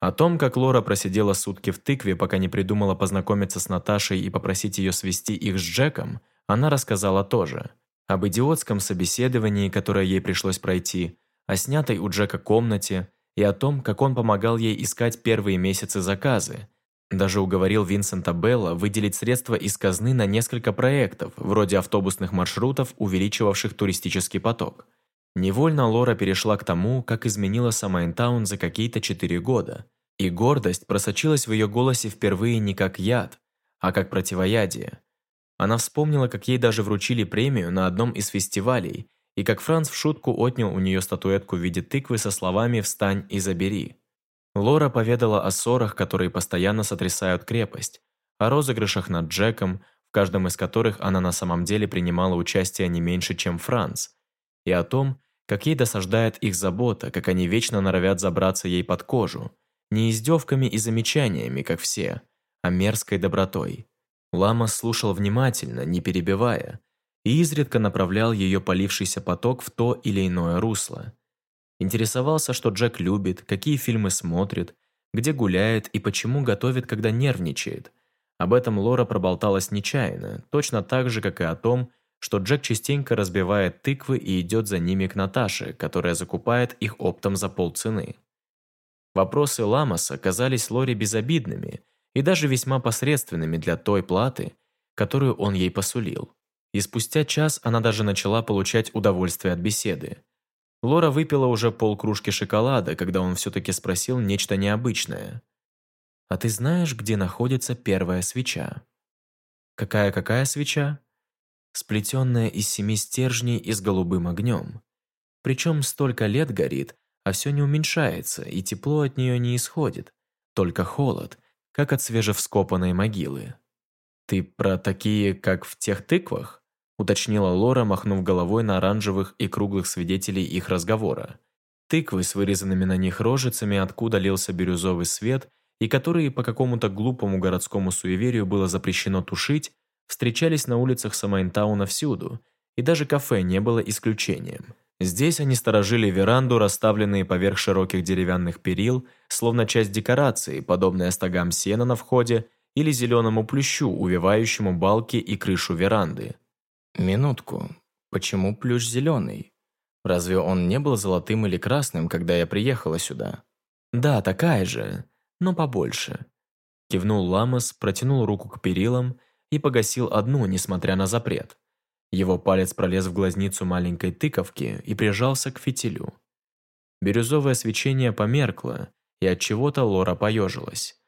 О том, как Лора просидела сутки в тыкве, пока не придумала познакомиться с Наташей и попросить ее свести их с Джеком, она рассказала тоже. Об идиотском собеседовании, которое ей пришлось пройти, о снятой у Джека комнате и о том, как он помогал ей искать первые месяцы заказы, даже уговорил Винсента Белла выделить средства из казны на несколько проектов, вроде автобусных маршрутов, увеличивавших туристический поток. Невольно Лора перешла к тому, как изменила Самайнтаун за какие-то четыре года. И гордость просочилась в ее голосе впервые не как яд, а как противоядие. Она вспомнила, как ей даже вручили премию на одном из фестивалей, и как Франц в шутку отнял у нее статуэтку в виде тыквы со словами «Встань и забери». Лора поведала о ссорах, которые постоянно сотрясают крепость, о розыгрышах над Джеком, в каждом из которых она на самом деле принимала участие не меньше, чем Франц, и о том, как ей досаждает их забота, как они вечно норовят забраться ей под кожу, Не издевками и замечаниями, как все, а мерзкой добротой. Лама слушал внимательно, не перебивая, и изредка направлял ее полившийся поток в то или иное русло. Интересовался, что Джек любит, какие фильмы смотрит, где гуляет и почему готовит, когда нервничает. Об этом Лора проболталась нечаянно, точно так же, как и о том, что Джек частенько разбивает тыквы и идет за ними к Наташе, которая закупает их оптом за полцены. Вопросы Ламоса казались Лоре безобидными и даже весьма посредственными для той платы, которую он ей посулил. И спустя час она даже начала получать удовольствие от беседы. Лора выпила уже полкружки шоколада, когда он все-таки спросил нечто необычное. «А ты знаешь, где находится первая свеча?» «Какая-какая свеча?» «Сплетенная из семи стержней и с голубым огнем. Причем столько лет горит, а все не уменьшается, и тепло от нее не исходит, только холод, как от свежевскопанной могилы. Ты про такие, как в тех тыквах? Уточнила Лора, махнув головой на оранжевых и круглых свидетелей их разговора. Тыквы с вырезанными на них рожицами, откуда лился бирюзовый свет, и которые по какому-то глупому городскому суеверию было запрещено тушить, встречались на улицах Самайнтауна всюду, и даже кафе не было исключением. Здесь они сторожили веранду, расставленные поверх широких деревянных перил, словно часть декорации, подобная стогам сена на входе или зеленому плющу, увивающему балки и крышу веранды. Минутку. Почему плющ зеленый? Разве он не был золотым или красным, когда я приехала сюда? Да, такая же, но побольше. Кивнул Ламос, протянул руку к перилам и погасил одну, несмотря на запрет. Его палец пролез в глазницу маленькой тыковки и прижался к фитилю. Бирюзовое свечение померкло, и от чего-то Лора поежилась.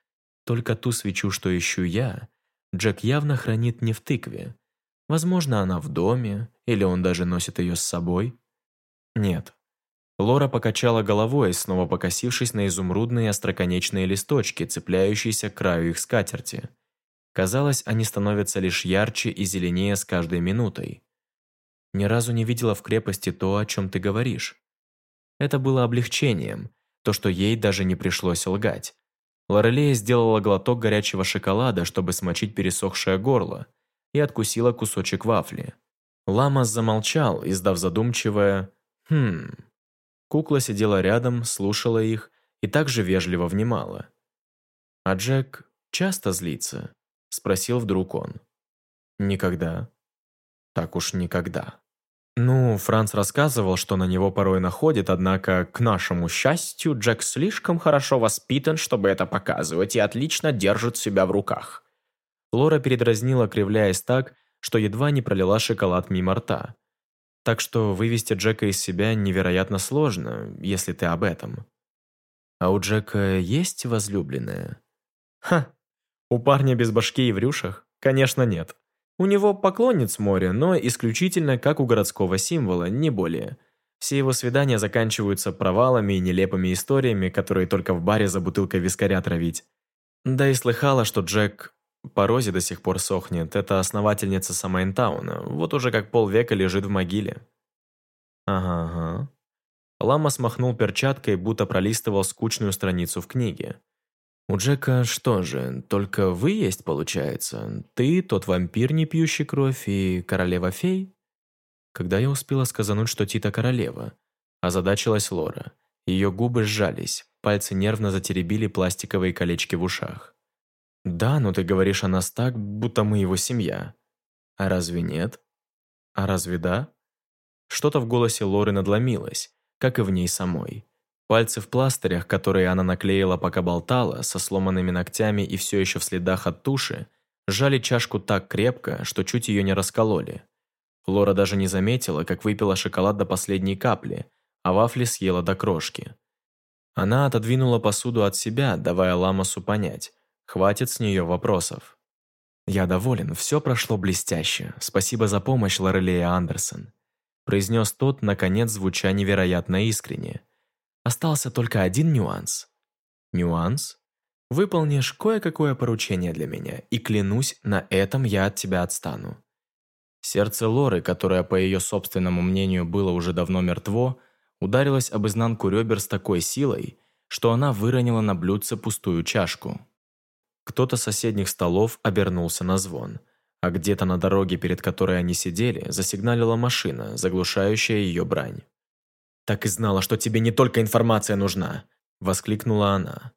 Только ту свечу, что ищу я, Джек явно хранит не в тыкве, Возможно, она в доме, или он даже носит ее с собой. Нет. Лора покачала головой, снова покосившись на изумрудные остроконечные листочки, цепляющиеся к краю их скатерти. Казалось, они становятся лишь ярче и зеленее с каждой минутой. Ни разу не видела в крепости то, о чем ты говоришь. Это было облегчением, то, что ей даже не пришлось лгать. Лорелея сделала глоток горячего шоколада, чтобы смочить пересохшее горло, и откусила кусочек вафли. Ламас замолчал, издав задумчивое «Хм». Кукла сидела рядом, слушала их и также вежливо внимала. «А Джек часто злится?» – спросил вдруг он. «Никогда». «Так уж никогда». Ну, Франц рассказывал, что на него порой находит, однако, к нашему счастью, Джек слишком хорошо воспитан, чтобы это показывать, и отлично держит себя в руках. Лора передразнила, кривляясь так, что едва не пролила шоколад мимо рта. Так что вывести Джека из себя невероятно сложно, если ты об этом. А у Джека есть возлюбленная? Ха, у парня без башки и в рюшах? Конечно, нет. У него поклонниц море, но исключительно как у городского символа, не более. Все его свидания заканчиваются провалами и нелепыми историями, которые только в баре за бутылкой вискаря травить. Да и слыхала, что Джек по Розе до сих пор сохнет. Это основательница Самайнтауна. Вот уже как полвека лежит в могиле. Ага, ага. Лама смахнул перчаткой, будто пролистывал скучную страницу в книге. «У Джека что же, только вы есть, получается? Ты, тот вампир, не пьющий кровь, и королева-фей?» Когда я успела сказануть, что Тита королева, озадачилась Лора. Ее губы сжались, пальцы нервно затеребили пластиковые колечки в ушах. «Да, но ты говоришь о нас так, будто мы его семья. А разве нет? А разве да?» Что-то в голосе Лоры надломилось, как и в ней самой. Пальцы в пластырях, которые она наклеила, пока болтала, со сломанными ногтями и все еще в следах от туши, сжали чашку так крепко, что чуть ее не раскололи. Лора даже не заметила, как выпила шоколад до последней капли, а вафли съела до крошки. Она отодвинула посуду от себя, давая Ламасу понять, Хватит с нее вопросов. «Я доволен, все прошло блестяще. Спасибо за помощь, Лорелея Андерсон», произнес тот, наконец, звуча невероятно искренне. «Остался только один нюанс». «Нюанс?» «Выполнишь кое-какое поручение для меня, и клянусь, на этом я от тебя отстану». Сердце Лоры, которое, по ее собственному мнению, было уже давно мертво, ударилось об изнанку ребер с такой силой, что она выронила на блюдце пустую чашку. Кто-то соседних столов обернулся на звон, а где-то на дороге, перед которой они сидели, засигналила машина, заглушающая ее брань. «Так и знала, что тебе не только информация нужна!» – воскликнула она.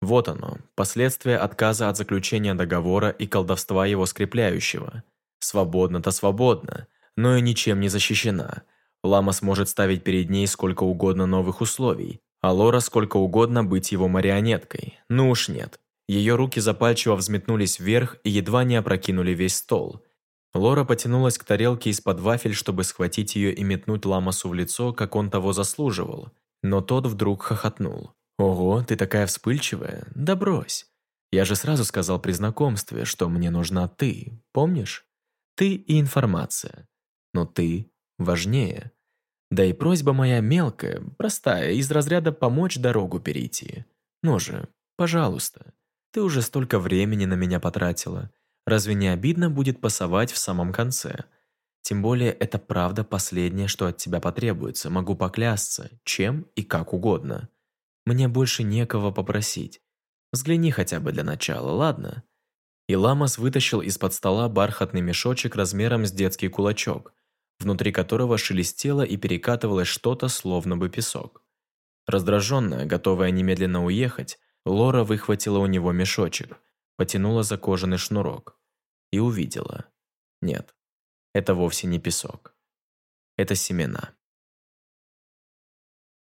Вот оно, последствия отказа от заключения договора и колдовства его скрепляющего. Свободно-то свободно, но и ничем не защищена. Лама сможет ставить перед ней сколько угодно новых условий, а Лора сколько угодно быть его марионеткой. Ну уж нет. Ее руки запальчиво взметнулись вверх и едва не опрокинули весь стол. Лора потянулась к тарелке из-под вафель, чтобы схватить ее и метнуть Ламасу в лицо, как он того заслуживал. Но тот вдруг хохотнул. «Ого, ты такая вспыльчивая? Да брось. Я же сразу сказал при знакомстве, что мне нужна ты, помнишь? Ты и информация. Но ты важнее. Да и просьба моя мелкая, простая, из разряда помочь дорогу перейти. Ну же, пожалуйста». Ты уже столько времени на меня потратила. Разве не обидно будет пасовать в самом конце? Тем более, это правда последнее, что от тебя потребуется. Могу поклясться, чем и как угодно. Мне больше некого попросить. Взгляни хотя бы для начала, ладно?» И Ламас вытащил из-под стола бархатный мешочек размером с детский кулачок, внутри которого шелестело и перекатывалось что-то, словно бы песок. Раздраженная, готовая немедленно уехать, Лора выхватила у него мешочек, потянула за кожаный шнурок и увидела. Нет, это вовсе не песок. Это семена.